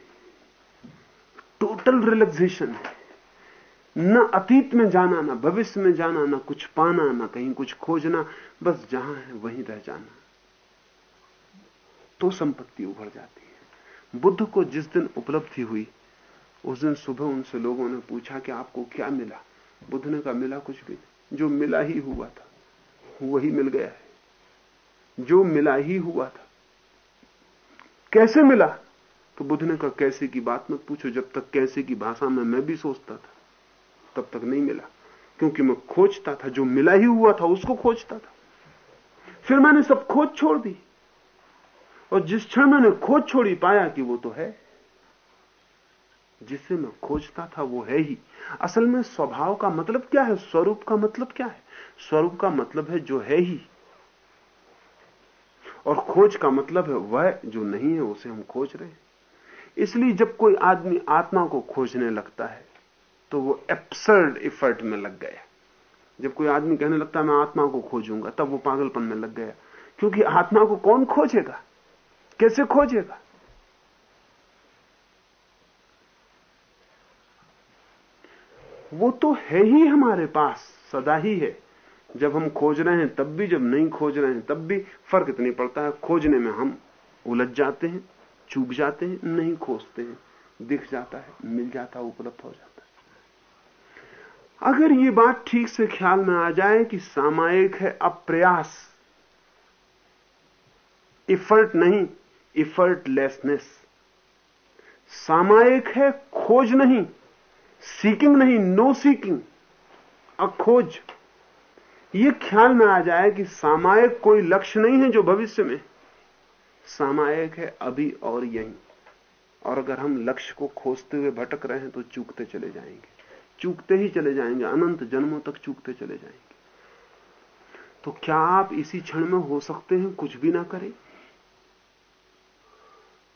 टोटल रिलैक्सेशन है। न अतीत में जाना, ना भविष्य में जाना, ना कुछ पाना, ना कहीं कुछ खोजना, बस जहाँ है वहीं रह जाना। तो संपत्ति उभर जाती है। बुद्ध को जिस दिन उपलब्धि हुई, उस दिन सुबह उनसे लोगों ने पूछा कि आपको क्या मिला? बुद्ध ने कहा, मिला कुछ भी जो मिला ही हुआ था, वही मिल गया है। जो मिला ही हुआ था, कैसे मिला? तो बुद्ध ने कहा, कैसे की बात मत पूछो, जब तक कैसे की भाषा में मैं भी सोचता था। तब तक नहीं मिला। क्योंकि मैं खोजता था, जो मिला ही हुआ था, उसको खोजता था। फिर मैंने सब खोज छोड़ दी। और जिस क्षण मैंने खोज छोड़ी, पाया कि वो तो है। जिसे मैं खोजता था, वो है ही। असल में स्वभाव का मतलब क्या है? स्वरूप का मतलब क्या है? स्वरूप का मतलब है जो है ही। और खोज का मतलब है वह जो नहीं है, उसे हम खोज रहे हैं। इसलिए जब कोई आदमी आत्मा को खोजने लगता है तो वो एप्सर्ड इफर्ट में लग गया। जब कोई आदमी कहने लगता है, मैं आत्मा को खोजूँगा, तब वो पागलपन में लग गया। क्योंकि आत्मा को कौन खोजेगा? कैसे खोजेगा? वो तो है ही हमारे पास, सदा ही है। जब हम खोज रहे हैं, तब भी, जब नहीं खोज रहे हैं, तब भी फ़र्क इतनी पड़ता है। खोजने में हम उलझ जाते हैं, चूक जाते हैं, नहीं खोजते हैं। दिख जाता है, मिल जाता है, उपलब्ध हो जाता है। अगर ये बात ठीक से ख्याल में आ जाए कि सामायिक है अप्रयास इफर्ट नहीं इफर्टलेसनेस सामायिक है खोज नहीं सीकिंग नहीं नो सीकिंग अखोज। ये ख्याल में आ जाए कि सामायिक कोई लक्ष्य नहीं है जो भविष्य में। सामायिक है अभी और यहीं। और अगर हम लक्ष्य को खोजते हुए भटक रहे हैं तो चूकते चले जाएँगे। चूकते ही चले जाएँगे, अनंत जन्मों तक चूकते चले जाएँगे। तो क्या आप इसी क्षण में हो सकते हैं, कुछ भी ना करें?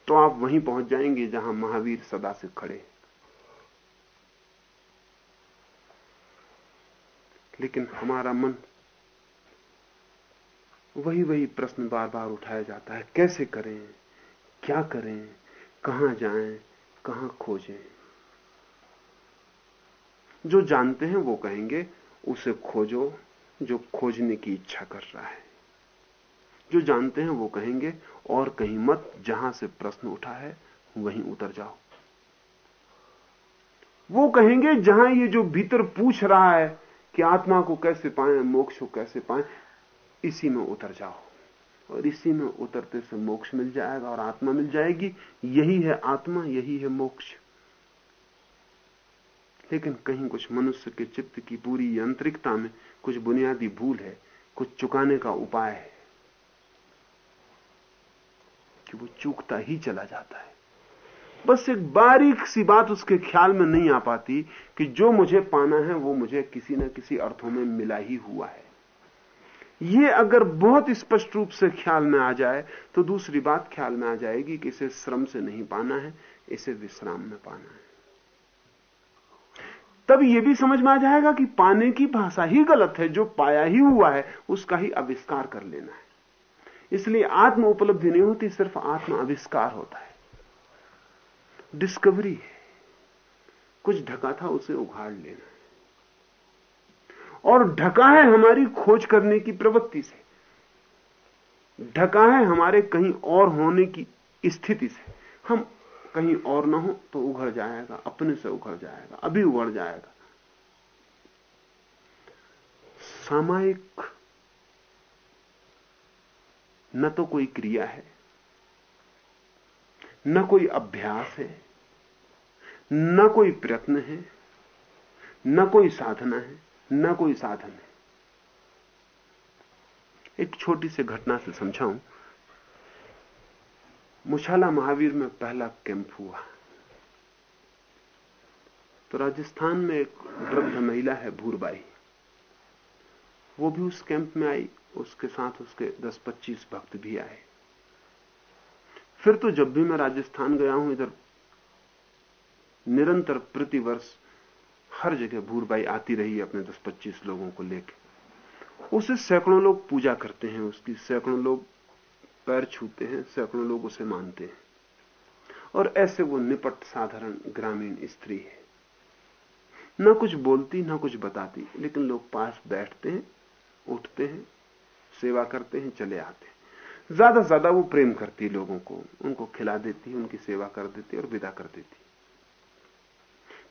तो आप वहीं पहुँच जाएँगे जहाँ महावीर सदा से खड़े लेकिन हमारा मन वही वही प्रश्न बार बार उठाया जाता है, कैसे करें, क्या करें, कहाँ जाएँ, कहाँ खोजें? जो जानते हैं वो कहेंगे, उसे खोजो जो खोजने की इच्छा कर रहा है। जो जानते हैं वो कहेंगे, और कहीं मत, जहाँ से प्रश्न उठा है, वहीं उतर जाओ। वो कहेंगे, जहाँ ये जो भीतर पूछ रहा है कि आत्मा को कैसे पाए, मोक्ष को कैसे पाए, इसी में उतर जाओ। और इसी में उतरते से मोक्ष मिल जाएगा और आत्मा मिल जाएगी। यही है आत्मा, यही है मोक्ष। लेकिन कहीं कुछ मनुष्य के चित्त की पूरी यांत्रिकता में कुछ बुनियादी भूल है, कुछ चुकाने का उपाय है कि वो चूकता ही चला जाता है। बस एक बारीक सी बात उसके ख्याल में नहीं आ पाती कि जो मुझे पाना है, वो मुझे किसी न किसी अर्थों में मिला ही हुआ है। ये अगर बहुत स्पष्ट रूप से ख्याल में आ जाए तो दूसरी बात ख्याल में आ जाएगी कि इसे श्रम से नहीं पाना है, इसे विश्राम में पाना है। तब यह भी समझ में आ जाएगा कि पाने की भाषा ही गलत है, जो पाया ही हुआ है, उसका ही आविष्कार कर लेना है। इसलिए आत्म उपलब्धि नहीं होती, सिर्फ़ आत्म आविष्कार होता है। डिस्कवरी है। कुछ ढका था, उसे उघाड़ लेना है। और ढका है हमारी खोज करने की प्रवृत्ति से। ढका है हमारे कहीं और होने की स्थिति से। हम कहीं और ना हो तो उघड़ जाएगा, अपने से उघड़ जाएगा, अभी उघड़ जाएगा। सामायिक न तो कोई क्रिया है, न कोई अभ्यास है, न कोई प्रयत्न है, न कोई साधना है, न कोई साधन है। एक छोटी सी घटना से समझाऊं। मुशाला महावीर में पहला कैंप हुआ। तो राजस्थान में एक वृद्ध महिला है भूरबाई। वो भी उस कैंप में आई, उसके साथ उसके 10-25 भक्त भी आए। फिर तो जब भी मैं राजस्थान गया हूँ, इधर निरंतर प्रतिवर्ष हर जगह भूरबाई आती रही है अपने 10-25 लोगों को लेकर उसे सैकड़ों लोग पूजा करते हैं, उसकी सैकड़ों लोग पैर छूते हैं, सैकड़ों लोग उसे मानते हैं। और ऐसे वो निपट साधारण ग्रामीण स्त्री है। न कुछ बोलती, ना कुछ बताती, लेकिन लोग पास बैठते हैं, उठते हैं, सेवा करते हैं, चले आते हैं। ज़्यादा ज़्यादा वो प्रेम करती लोगों को, उनको खिला देती उनकी सेवा कर देती और विदा कर देती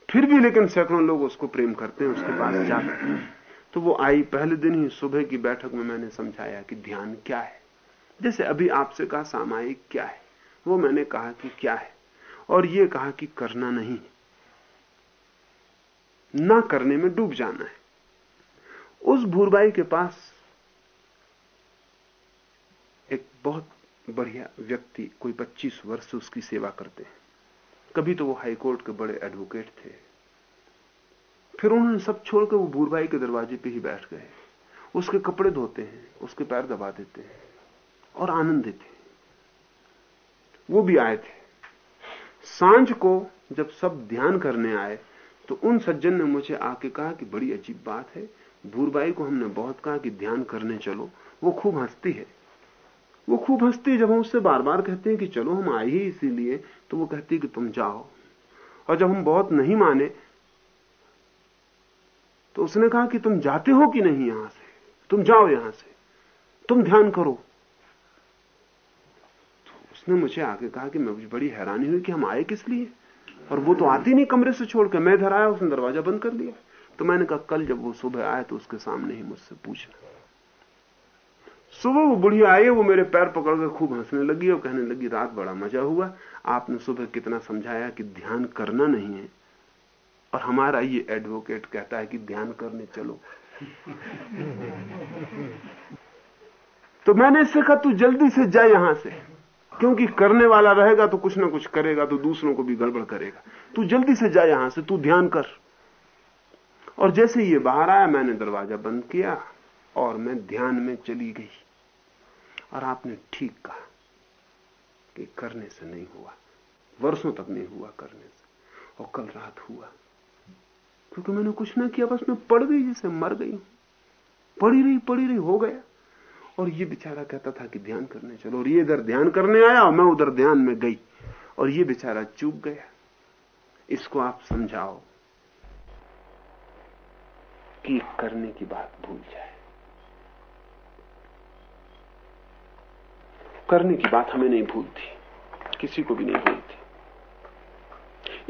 फिर भी लेकिन सैकड़ों लोग उसको प्रेम करते हैं, उसके पास जाते हैं। तो वो आई पहले दिन ही सुबह की बैठक में मैंने समझाया कि ध्यान क्या है। जैसे अभी आपसे कहा सामायिक क्या है? वो मैंने कहा कि क्या है? और ये कहा कि करना नहीं ना करने में डूब जाना है। उस भूरबाई के पास एक बहुत बढ़िया व्यक्ति, कोई 25 वर्ष उसकी सेवा करते हैं। कभी तो वो हाईकोर्ट के बड़े एडवोकेट थे। फिर उन्होंने सब छोड़कर वो भूरबाई के दरवाजे पे ही बैठ गए। उसके कपड़े धोते हैं, उसके पैर दबा देते हैं। और आनंदित देते वो भी आए थे। साँझ को जब सब ध्यान करने आए तो उन सज्जन ने मुझे आके कहा कि बड़ी अजीब बात है। भूरबाई को हमने बहुत कहा कि ध्यान करने चलो। वो खूब हंसती है। वो खूब हंसती है जब हम उससे बार बार कहते हैं कि चलो हम आए ही इसीलिए तो वो कहती है कि तुम जाओ। और जब हम बहुत नहीं माने तो उसने कहा कि तुम जाते हो कि नहीं यहाँ से? तुम जाओ यहाँ से। तुम ध्यान करो। उसने मुझे आके कहा कि मैं बड़ी हैरानी हुई कि हम आए किस लिए? और वो तो आती नहीं कमरे से छोड़कर। मैं इधर आया, उसने दरवाज़ा बंद कर दिया। तो मैंने कहा, कल जब वो सुबह आए तो उसके सामने ही मुझसे पूछना। सुबह वो बुढ़िया आई, वो मेरे पैर पकड़कर खूब हंसने लगी और कहने लगी, रात बड़ा मज़ा हुआ। आपने सुबह कितना समझाया कि ध्यान करना नहीं है। और हमारा ये एडवोकेट कहता है कि ध्यान करने चलो। तो मैंने इससे कहा, तू जल्दी से जा यहाँ से। क्योंकि करने वाला रहेगा तो कुछ ना कुछ करेगा तो दूसरों को भी गड़बड़ करेगा। तू जल्दी से जा यहाँ से, तू ध्यान कर। और जैसे ये बाहर आया, मैंने दरवाज़ा बंद किया और मैं ध्यान में चली गई। और आपने ठीक कहा कि करने से नहीं हुआ। वर्षों तक नहीं हुआ करने से। और कल रात हुआ। क्योंकि मैंने कुछ ना किया, बस मैं पड़ गई जैसे मर गई पड़ी रही पड़ी रही, हो गया। और ये बेचारा कहता था कि ध्यान करने चलो। और ये इधर ध्यान करने आया और मैं उधर ध्यान में गई। और ये बेचारा चूक गया। इसको आप समझाओ कि करने की बात भूल जाए। करने की बात हमें नहीं भूलती। किसी को भी नहीं भूलती।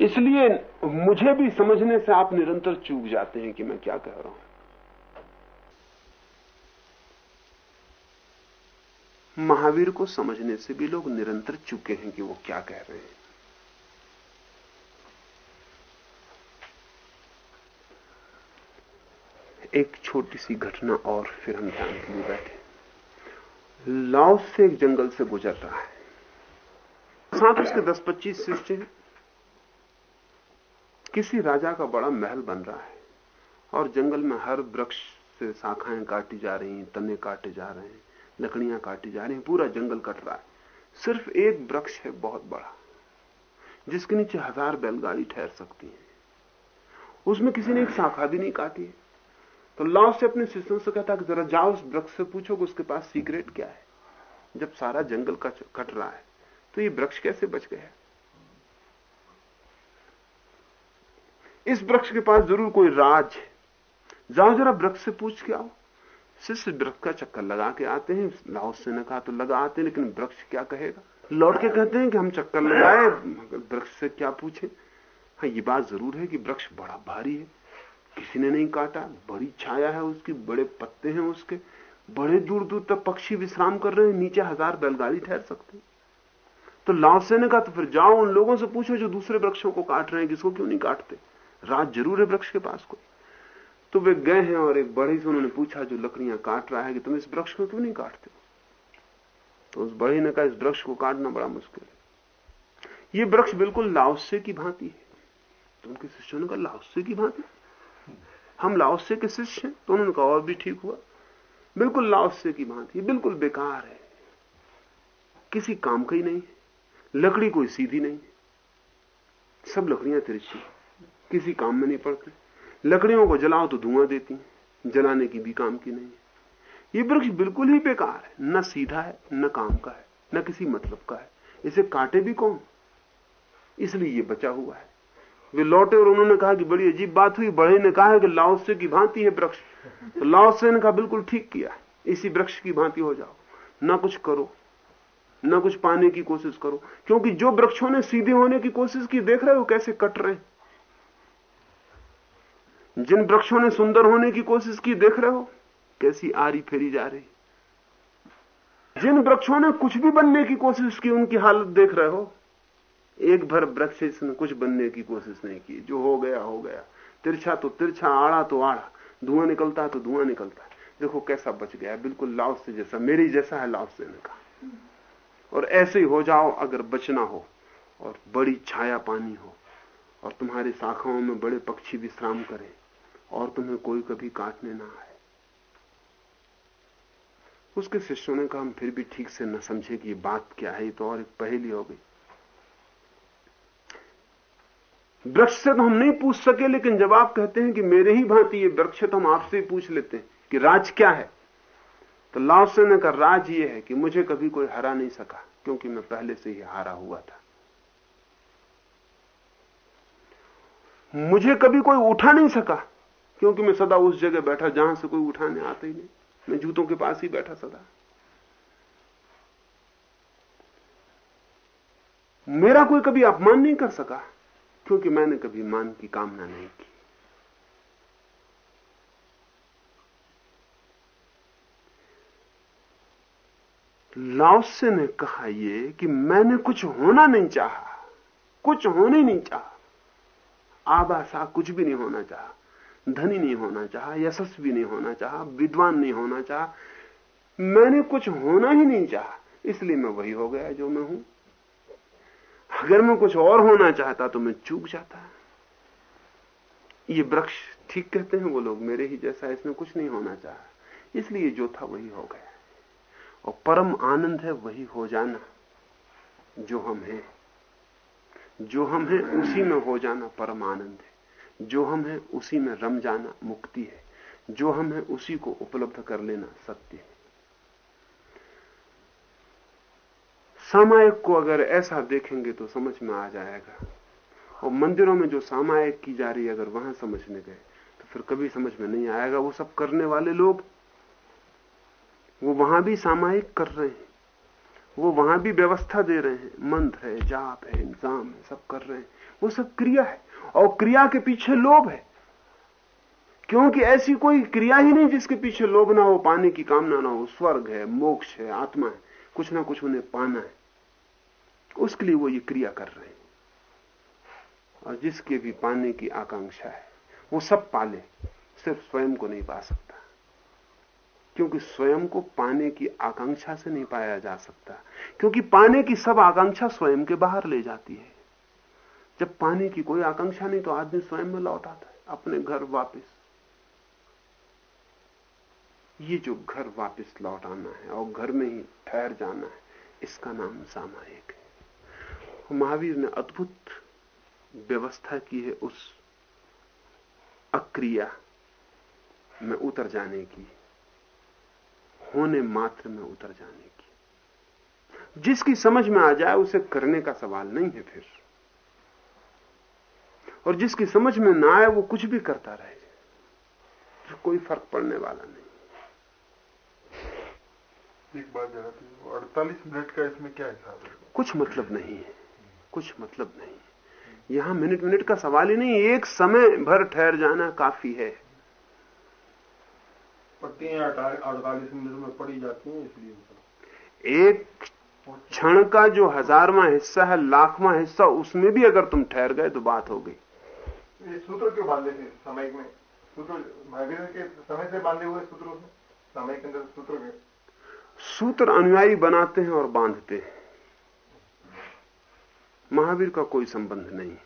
इसलिए मुझे भी समझने से आप निरंतर चूक जाते हैं कि मैं क्या कह रहा हूँ। महावीर को समझने से भी लोग निरंतर चुके हैं कि वो क्या कह रहे हैं। एक छोटी सी घटना और फिर हम ध्यान के लिए बैठे। लाओस से एक जंगल से गुजर रहा है। साथ उसके 10-25 शिष्य हैं। किसी राजा का बड़ा महल बन रहा है और जंगल में हर वृक्ष से शाखाएँ काटी जा रही हैं, तने काटे जा रहे हैं। लकड़ियाँ काटी जा रही हैं, पूरा जंगल कट रहा है। सिर्फ़ एक वृक्ष है बहुत बड़ा, जिसके नीचे हज़ार बैलगाड़ी ठहर सकती है। उसमें किसी ने एक शाखा भी नहीं काटी है। तो लाओ से अपने शिष्यों से कहता कि जरा जाओ उस वृक्ष से पूछो कि उसके पास सीक्रेट क्या है। जब सारा जंगल कट रहा है तो ये वृक्ष कैसे बच गया इस वृक्ष के पास ज़रूर कोई राज है। जाओ जरा वृक्ष से पूछ के आओ। शिष्य वृक्ष का चक्कर लगा के आते हैं लाओस से ने कहा तो लगा आते लेकिन वृक्ष क्या कहेगा? लौट के कहते हैं कि हम चक्कर लगाए वृक्ष से क्या पूछे? हाँ ये बात ज़रूर है कि वृक्ष बड़ा भारी है। किसी ने नहीं काटा, बड़ी छाया है उसकी, बड़े पत्ते हैं उसके, बड़े दूर दूर तक पक्षी विश्राम कर रहे हैं, नीचे हज़ार बैलगाड़ी ठहर सकते तो लाओसे ने कहा तो फिर जाओ, उन लोगों से पूछो जो दूसरे वृक्षों को काट रहे हैं, किसको क्यों नहीं काटते? रात ज़रूर है वृक्ष के पास कोई। तो वे गए हैं और एक बड़े से उन्होंने पूछा, जो लकड़ियाँ काट रहा है कि तुम इस वृक्ष को क्यों नहीं काटते तो उस बड़े ने कहा, इस वृक्ष को काटना बड़ा मुश्किल है। ये वृक्ष बिल्कुल लाओसे की भांति है। तो उनके शिष्यों ने कहा, लाओसे की भांति? हम लाओसे के शिष्य हैं। तो उन्होंने कहा, और भी ठीक हुआ। बिल्कुल लाओसे की भांति बिल्कुल बेकार है। किसी काम का ही नहीं लकड़ी कोई सीधी नहीं सब लकड़ियाँ तिरछी किसी काम में नहीं पड़ती। लकड़ियों को जलाओ तो धुआँ देती हैं, जलाने की भी काम की नहीं है। ये वृक्ष बिल्कुल ही बेकार है, न सीधा है, न काम का है, न किसी मतलब का है। इसे काटे भी कौन? इसलिए ये बचा हुआ है। वे लौटे और उन्होंने कहा कि बड़ी अजीब बात हुई। बड़े ने कहा कि लाओसे की भांति है वृक्ष। तो लाओसे ने कहा, बिल्कुल ठीक किया इसी वृक्ष की भांति हो जाओ। ना कुछ करो, ना कुछ पाने की कोशिश करो। क्योंकि जो वृक्षों ने सीधे होने की कोशिश की, देख रहे हो कैसे कट रहे जिन वृक्षों ने सुंदर होने की कोशिश की, देख रहे हो? कैसी आरी फेरी जा रही। जिन वृक्षों ने कुछ भी बनने की कोशिश की, उनकी हालत देख रहे हो? एक भर वृक्ष इसने कुछ बनने की कोशिश नहीं की। जो हो गया हो गया। तिरछा तो तिरछा, आड़ा तो आड़ा। धुआँ निकलता है तो धुआँ निकलता। है देखो कैसा बच गया। बिल्कुल लाव से जैसा, मेरी जैसा है लाव से कहा और ऐसे ही हो जाओ अगर बचना हो और बड़ी छाया पानी हो और तुम्हारी शाखाओं में बड़े पक्षी विश्राम करें। और तुम्हें कोई कभी काटने ना आए। उसके शिष्यों ने कहा, हम फिर भी ठीक से न समझे कि बात क्या है तो और एक पहेली हो गई। वृक्ष से तो हम नहीं पूछ सके, लेकिन जब आप कहते हैं कि मेरे ही भांति ये वृक्ष तो हम आपसे ही पूछ लेते हैं कि राज क्या है। तो लाओसे ने कहा, राज ये है कि मुझे कभी कोई हरा नहीं सका, क्योंकि मैं पहले से ही हारा हुआ था। मुझे कभी कोई उठा नहीं सका क्योंकि मैं सदा उस जगह बैठा जहाँ से कोई उठाने आता ही नहीं। मैं जूतों के पास ही बैठा सदा। मेरा कोई कभी अपमान नहीं कर सका, क्योंकि मैंने कभी मान की कामना नहीं की। लाओसे ने कहा ये कि मैंने कुछ होना नहीं चाहा, कुछ होने नहीं चाहा। आबासा कुछ भी नहीं होना चाहा। धनी नहीं होना चाहा, यशस्वी नहीं होना चाहा, विद्वान नहीं होना चाहा। मैंने कुछ होना ही नहीं चाहा, इसलिए मैं वही हो गया जो मैं हूँ। अगर मैं कुछ और होना चाहता तो मैं चूक जाता। ये वृक्ष ठीक कहते हैं, वो लोग मेरे ही जैसा, इसमें कुछ नहीं होना चाहा। इसलिए जो था वही हो गया। और परम आनंद है वही हो जाना, जो हम हैं। जो हम हैं, उसी में हो जाना परम आनंद है। जो हम हैं, उसी में रम जाना मुक्ति है। जो हम हैं, उसी को उपलब्ध कर लेना सत्य है। सामायिक को अगर ऐसा देखेंगे तो समझ में आ जाएगा। और मंदिरों में जो सामायिक की जा रही है, अगर वहाँ समझने गए तो फिर कभी समझ में नहीं आएगा। वो सब करने वाले लोग, वो वहाँ भी सामायिक कर रहे हैं। वो वहाँ भी व्यवस्था दे रहे हैं। मंत्र है, जाप है, इंतज़ाम है, सब कर रहे हैं। वो सब क्रिया है। और क्रिया के पीछे लोभ है। क्योंकि ऐसी कोई क्रिया ही नहीं जिसके पीछे लोभ ना हो, पाने की कामना ना हो। स्वर्ग है, मोक्ष है, आत्मा है। कुछ ना कुछ उन्हें पाना है। उसके लिए वो ये क्रिया कर रहे हैं। और जिसके भी पाने की आकांक्षा है, वो सब पाले, सिर्फ़ स्वयं को नहीं पा सकता। क्योंकि स्वयं को पाने की आकांक्षा से नहीं पाया जा सकता। क्योंकि पाने की सब आकांक्षा स्वयं के बाहर ले जाती है। जब पाने की कोई आकांक्षा नहीं तो आदमी स्वयं में लौट आता है, अपने घर वापस। ये जो घर वापस लौट आना है, और घर में ही ठहर जाना है, इसका नाम सामायिक है। महावीर ने अद्भुत व्यवस्था की है उस अक्रिया में उतर जाने की, होने मात्र में उतर जाने की। जिसकी समझ में आ जाए, उसे करने का सवाल नहीं है फिर। और जिसकी समझ में ना आए वो कुछ भी करता रहे। तो कोई फ़र्क पड़ने वाला नहीं। एक बात जरा थी अड़तालीस मिनट का इसमें क्या हिसाब है? कुछ मतलब नहीं है। कुछ मतलब नहीं यहाँ मिनट मिनट का सवाल ही नहीं एक समय भर ठहर जाना काफ़ी है। पड़ती अड़तालीस मिनट में पड़ी जाती हैं इसलिए। एक क्षण का जो हजारवा हिस्सा है लाखवां हिस्सा उसमें भी अगर तुम ठहर गए तो बात हो गई। ये सूत्र क्यों बांधे थे समय में? सूत्र महावीर के समय से बांधे हुए सूत्रों समय के अंदर सूत्र के। सूत्र अनुयायी बनाते हैं और बांधते हैं। महावीर का कोई संबंध नहीं।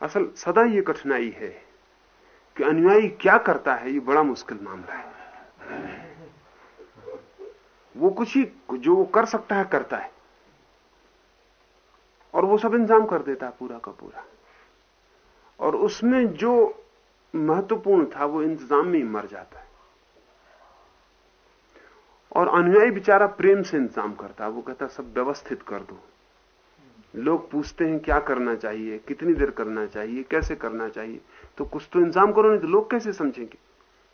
असल सदा ये कठिनाई है कि अनुयायी क्या करता है, ये बड़ा मुश्किल मामला है। वो कुछ ही जो वो कर सकता है, करता है। और वो सब इंतज़ाम कर देता है पूरा का पूरा। और उसमें जो महत्वपूर्ण था, वो इंतज़ाम में ही मर जाता है। और अनुयायी बेचारा प्रेम से इंतज़ाम करता है। वो कहता सब व्यवस्थित कर दो। लोग पूछते हैं, क्या करना चाहिए? कितनी देर करना चाहिए? कैसे करना चाहिए? तो कुछ तो इंतज़ाम करो, नहीं तो लोग कैसे समझेंगे?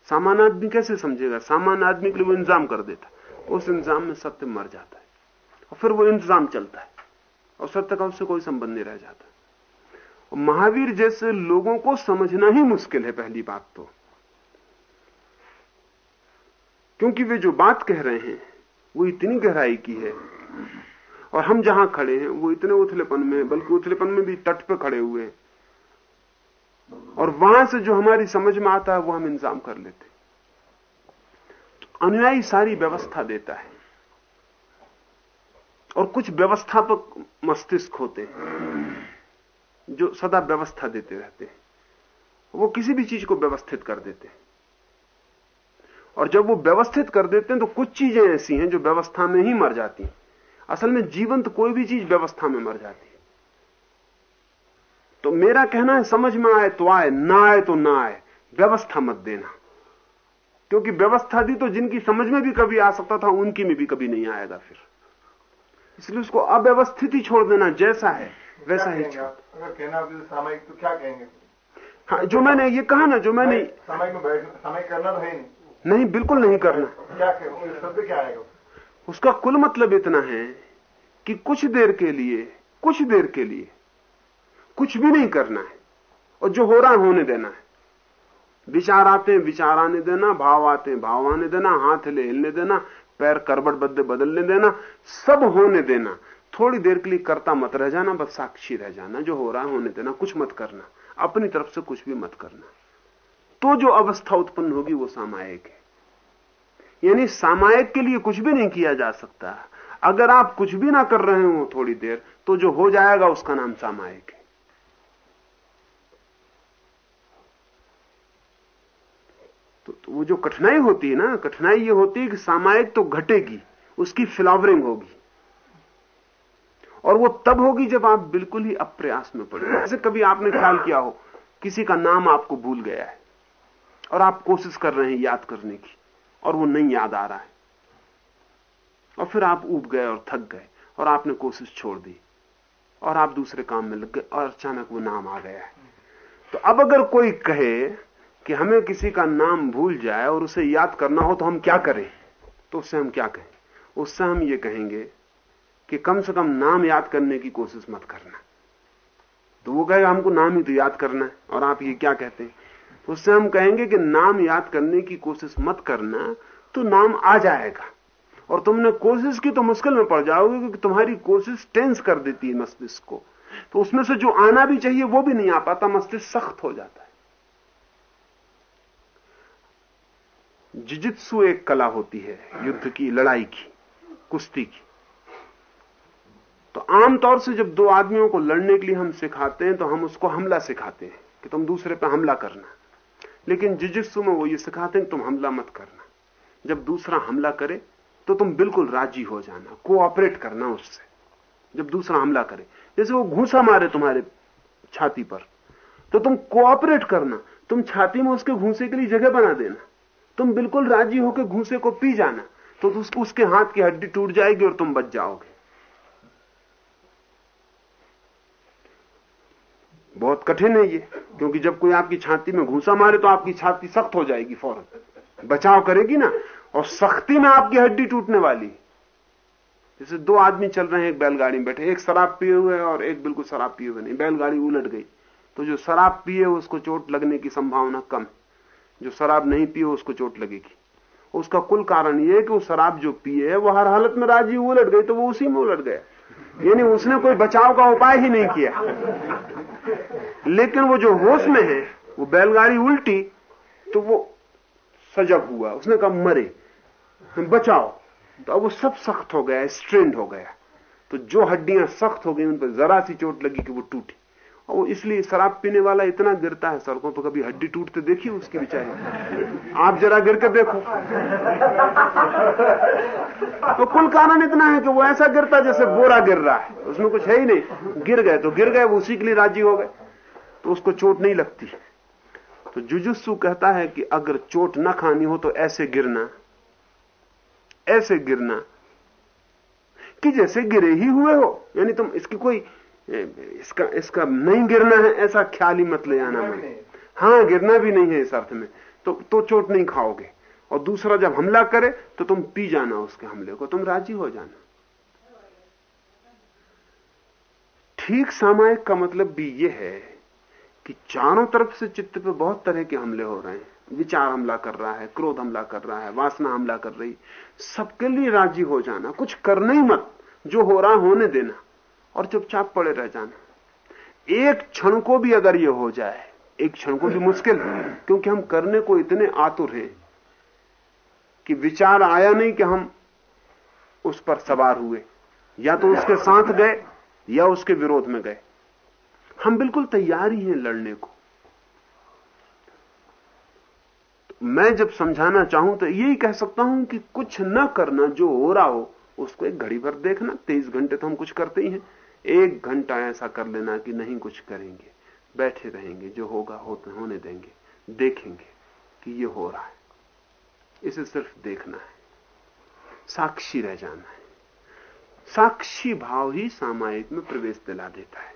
सामान्य आदमी कैसे समझेगा? सामान्य आदमी के लिए वो इंतज़ाम कर देता उस इंतज़ाम में सत्य मर जाता है। और फिर वो इंतज़ाम चलता है। और सत्य का उससे कोई संबंध नहीं रह जाता। महावीर जैसे लोगों को समझना ही मुश्किल है पहली बात तो। क्योंकि वे जो बात कह रहे हैं, वो इतनी गहराई की है। और हम जहाँ खड़े हैं, वो इतने उथलेपन में, बल्कि उथलेपन में भी तट पे खड़े हुए हैं। और वहाँ से जो हमारी समझ में आता है, वो हम इंतज़ाम कर लेते तो अनुयायी सारी व्यवस्था देता है। और कुछ व्यवस्थापक मस्तिष्क होते हैं। जो सदा व्यवस्था देते रहते हैं, वो किसी भी चीज़ को व्यवस्थित कर देते हैं। और जब वो व्यवस्थित कर देते हैं तो कुछ चीज़ें ऐसी हैं जो व्यवस्था में ही मर जाती हैं। असल में जीवन तो कोई भी चीज़ व्यवस्था में मर जाती है। तो मेरा कहना है, समझ में आए तो आए, ना आए तो ना आए, व्यवस्था मत देना। क्योंकि व्यवस्था दी तो जिनकी समझ में भी कभी आ सकता था, उनकी में भी कभी नहीं आएगा फिर। इसलिए उसको अव्यवस्थित ही छोड़ देना जैसा है। वैसा ही अगर कहना सामयिक तो क्या कहेंगे? हाँ जो मैंने ये कहा ना जो मैंने समय में बैठ समय करना तो है नहीं। नहीं बिल्कुल नहीं करना। क्या शब्द क्या आएगा? उसका कुल मतलब इतना है कि कुछ देर के लिए कुछ देर के लिए कुछ भी नहीं करना है और जो हो रहा है होने देना है। विचार आते हैं विचार आने देना भाव आते हैं भाव आने देना हाथ हिले हिलने देना पैर करबट बद्दे बदलने देना सब होने देना। थोड़ी देर के लिए करता मत रह जाना बस साक्षी रह जाना। जो हो रहा है होने देना कुछ मत करना। अपनी तरफ़ से कुछ भी मत करना। तो जो अवस्था उत्पन्न होगी वो सामायिक है। यानी सामायिक के लिए कुछ भी नहीं किया जा सकता। अगर आप कुछ भी ना कर रहे हो थोड़ी देर तो जो हो जाएगा उसका नाम सामायिक है। तो, तो वो जो कठिनाई होती है ना कठिनाई ये होती है कि सामायिक तो घटेगी उसकी फ्लावरिंग होगी। और वो तब होगी जब आप बिल्कुल ही अप्रयास में पड़े जैसे कभी आपने ख्याल किया हो, किसी का नाम आपको भूल गया है और आप कोशिश कर रहे हैं याद करने की और वो नहीं याद आ रहा है। और फिर आप उब गए और थक गए और आपने कोशिश छोड़ दी और आप दूसरे काम में लग गए और अचानक वो नाम आ गया है। तो अब अगर कोई कहे कि हमें किसी का नाम भूल जाए और उसे याद करना हो तो हम क्या करें? तो उससे हम क्या कहें? उससे हम ये कहेंगे कि कम से कम नाम याद करने की कोशिश मत करना। तो वो कहेगा, हमको नाम ही तो याद करना है, और आप ये क्या कहते हैं? तो उससे हम कहेंगे कि नाम याद करने की कोशिश मत करना तो नाम आ जाएगा। और तुमने कोशिश की तो मुश्किल में पड़ जाओगे, क्योंकि तुम्हारी कोशिश टेंस कर देती है मस्तिष्क को। तो उसमें से जो आना भी चाहिए, वो भी नहीं आ पाता, मस्तिष्क सख्त हो जाता है। जिजित्सु एक कला होती है, युद्ध की, लड़ाई की, कुश्ती की। तो आमतौर से जब दो आदमियों को लड़ने के लिए हम सिखाते हैं तो हम उसको हमला सिखाते हैं कि तुम दूसरे पर हमला करना। लेकिन जिजित्सु में वो ये सिखाते हैं तुम हमला मत करना। जब दूसरा हमला करे तो तुम बिल्कुल राज़ी हो जाना कोऑपरेट करना उससे। जब दूसरा हमला करे, जैसे वो घूसा मारे तुम्हारे छाती पर तो तुम कोऑपरेट करना। तुम छाती में उसके घूसे के लिए जगह बना देना। तुम बिल्कुल राज़ी होकर घूसे को पी जाना तो उसके हाथ की हड्डी टूट जाएगी और तुम बच जाओगे। बहुत कठिन है ये, क्योंकि जब कोई आपकी छाती में घूसा मारे तो आपकी छाती सख्त हो जाएगी फ़ौरन। बचाव करेगी ना, और सख्ती में आपकी हड्डी टूटने वाली। जैसे दो आदमी चल रहे हैं, एक बैलगाड़ी में बैठे, एक शराब पिए हुए और एक बिल्कुल शराब पिए हुए नहीं, बैलगाड़ी उलट गई। तो जो शराब पिए उसको चोट लगने की संभावना कम जो शराब नहीं पिए उसको चोट लगेगी। उसका कुल कारण यह है कि वो शराब जो पिए है, वो हर हालत में राज़ी उलट गई तो वो उसी में उलट गया। यानी उसने कोई बचाव का उपाय ही नहीं किया। लेकिन वो जो होश में है, वो बैलगाड़ी उल्टी तो वो सजग हुआ। उसने कहा, मरे, बचाओ। तो अब वो सब सख्त हो गया, स्ट्रेंड हो गया। तो जो हड्डियाँ सख्त हो गई, उन पर जरा सी चोट लगी कि वो टूटी। और इसलिए शराब पीने वाला इतना गिरता है, सड़कों पर कभी हड्डी टूटते देखी उसके बेचारे? आप जरा गिर कर देखो। तो कुल कारण इतना है कि वो ऐसा गिरता जैसे बोरा गिर रहा है। उसमें कुछ है ही नहीं। गिर गए तो गिर गए, वो उसी के लिए राज़ी हो गए। तो उसको चोट नहीं लगती। तो जुजुस्सु कहता है कि अगर चोट न खानी हो तो ऐसे गिरना। ऐसे गिरना। कि जैसे गिरे ही हुए हो। यानी तुम इसकी कोई इसका इसका नहीं गिरना है ऐसा ख्याल ही मत ले आना मैं हाँ गिरना भी नहीं है इस अर्थ में। तो तो चोट नहीं खाओगे। और दूसरा जब हमला करे तो तुम पी जाना उसके हमले को। तुम राज़ी हो जाना। ठीक सामायिक का मतलब भी यह है कि चारों तरफ़ से चित्त पे बहुत तरह के हमले हो रहे हैं। विचार हमला कर रहा है क्रोध हमला कर रहा है वासना हमला कर रही। सबके लिए राज़ी हो जाना। कुछ करना ही मत। जो हो रहा होने देना। और चुपचाप पड़े रह जाना। एक क्षण को भी अगर ये हो जाए, एक क्षण को भी मुश्किल है क्योंकि हम करने को इतने आतुर हैं कि विचार आया नहीं कि हम उस पर सवार हुए। या तो उसके साथ गए, या उसके विरोध में गए। हम बिल्कुल तैयार ही हैं लड़ने को। मैं जब समझाना चाहूँ तो यही कह सकता हूँ कि कुछ न करना, जो हो रहा हो, उसको एक घड़ी भर देखना। तेईस घंटे तो हम कुछ करते ही हैं। एक घंटा ऐसा कर लेना कि नहीं कुछ करेंगे। बैठे रहेंगे, जो होगा होते होने देंगे। देखेंगे कि ये हो रहा है। इसे सिर्फ़ देखना है। साक्षी रह जाना है। साक्षी भाव ही सामायिक में प्रवेश दिला देता है।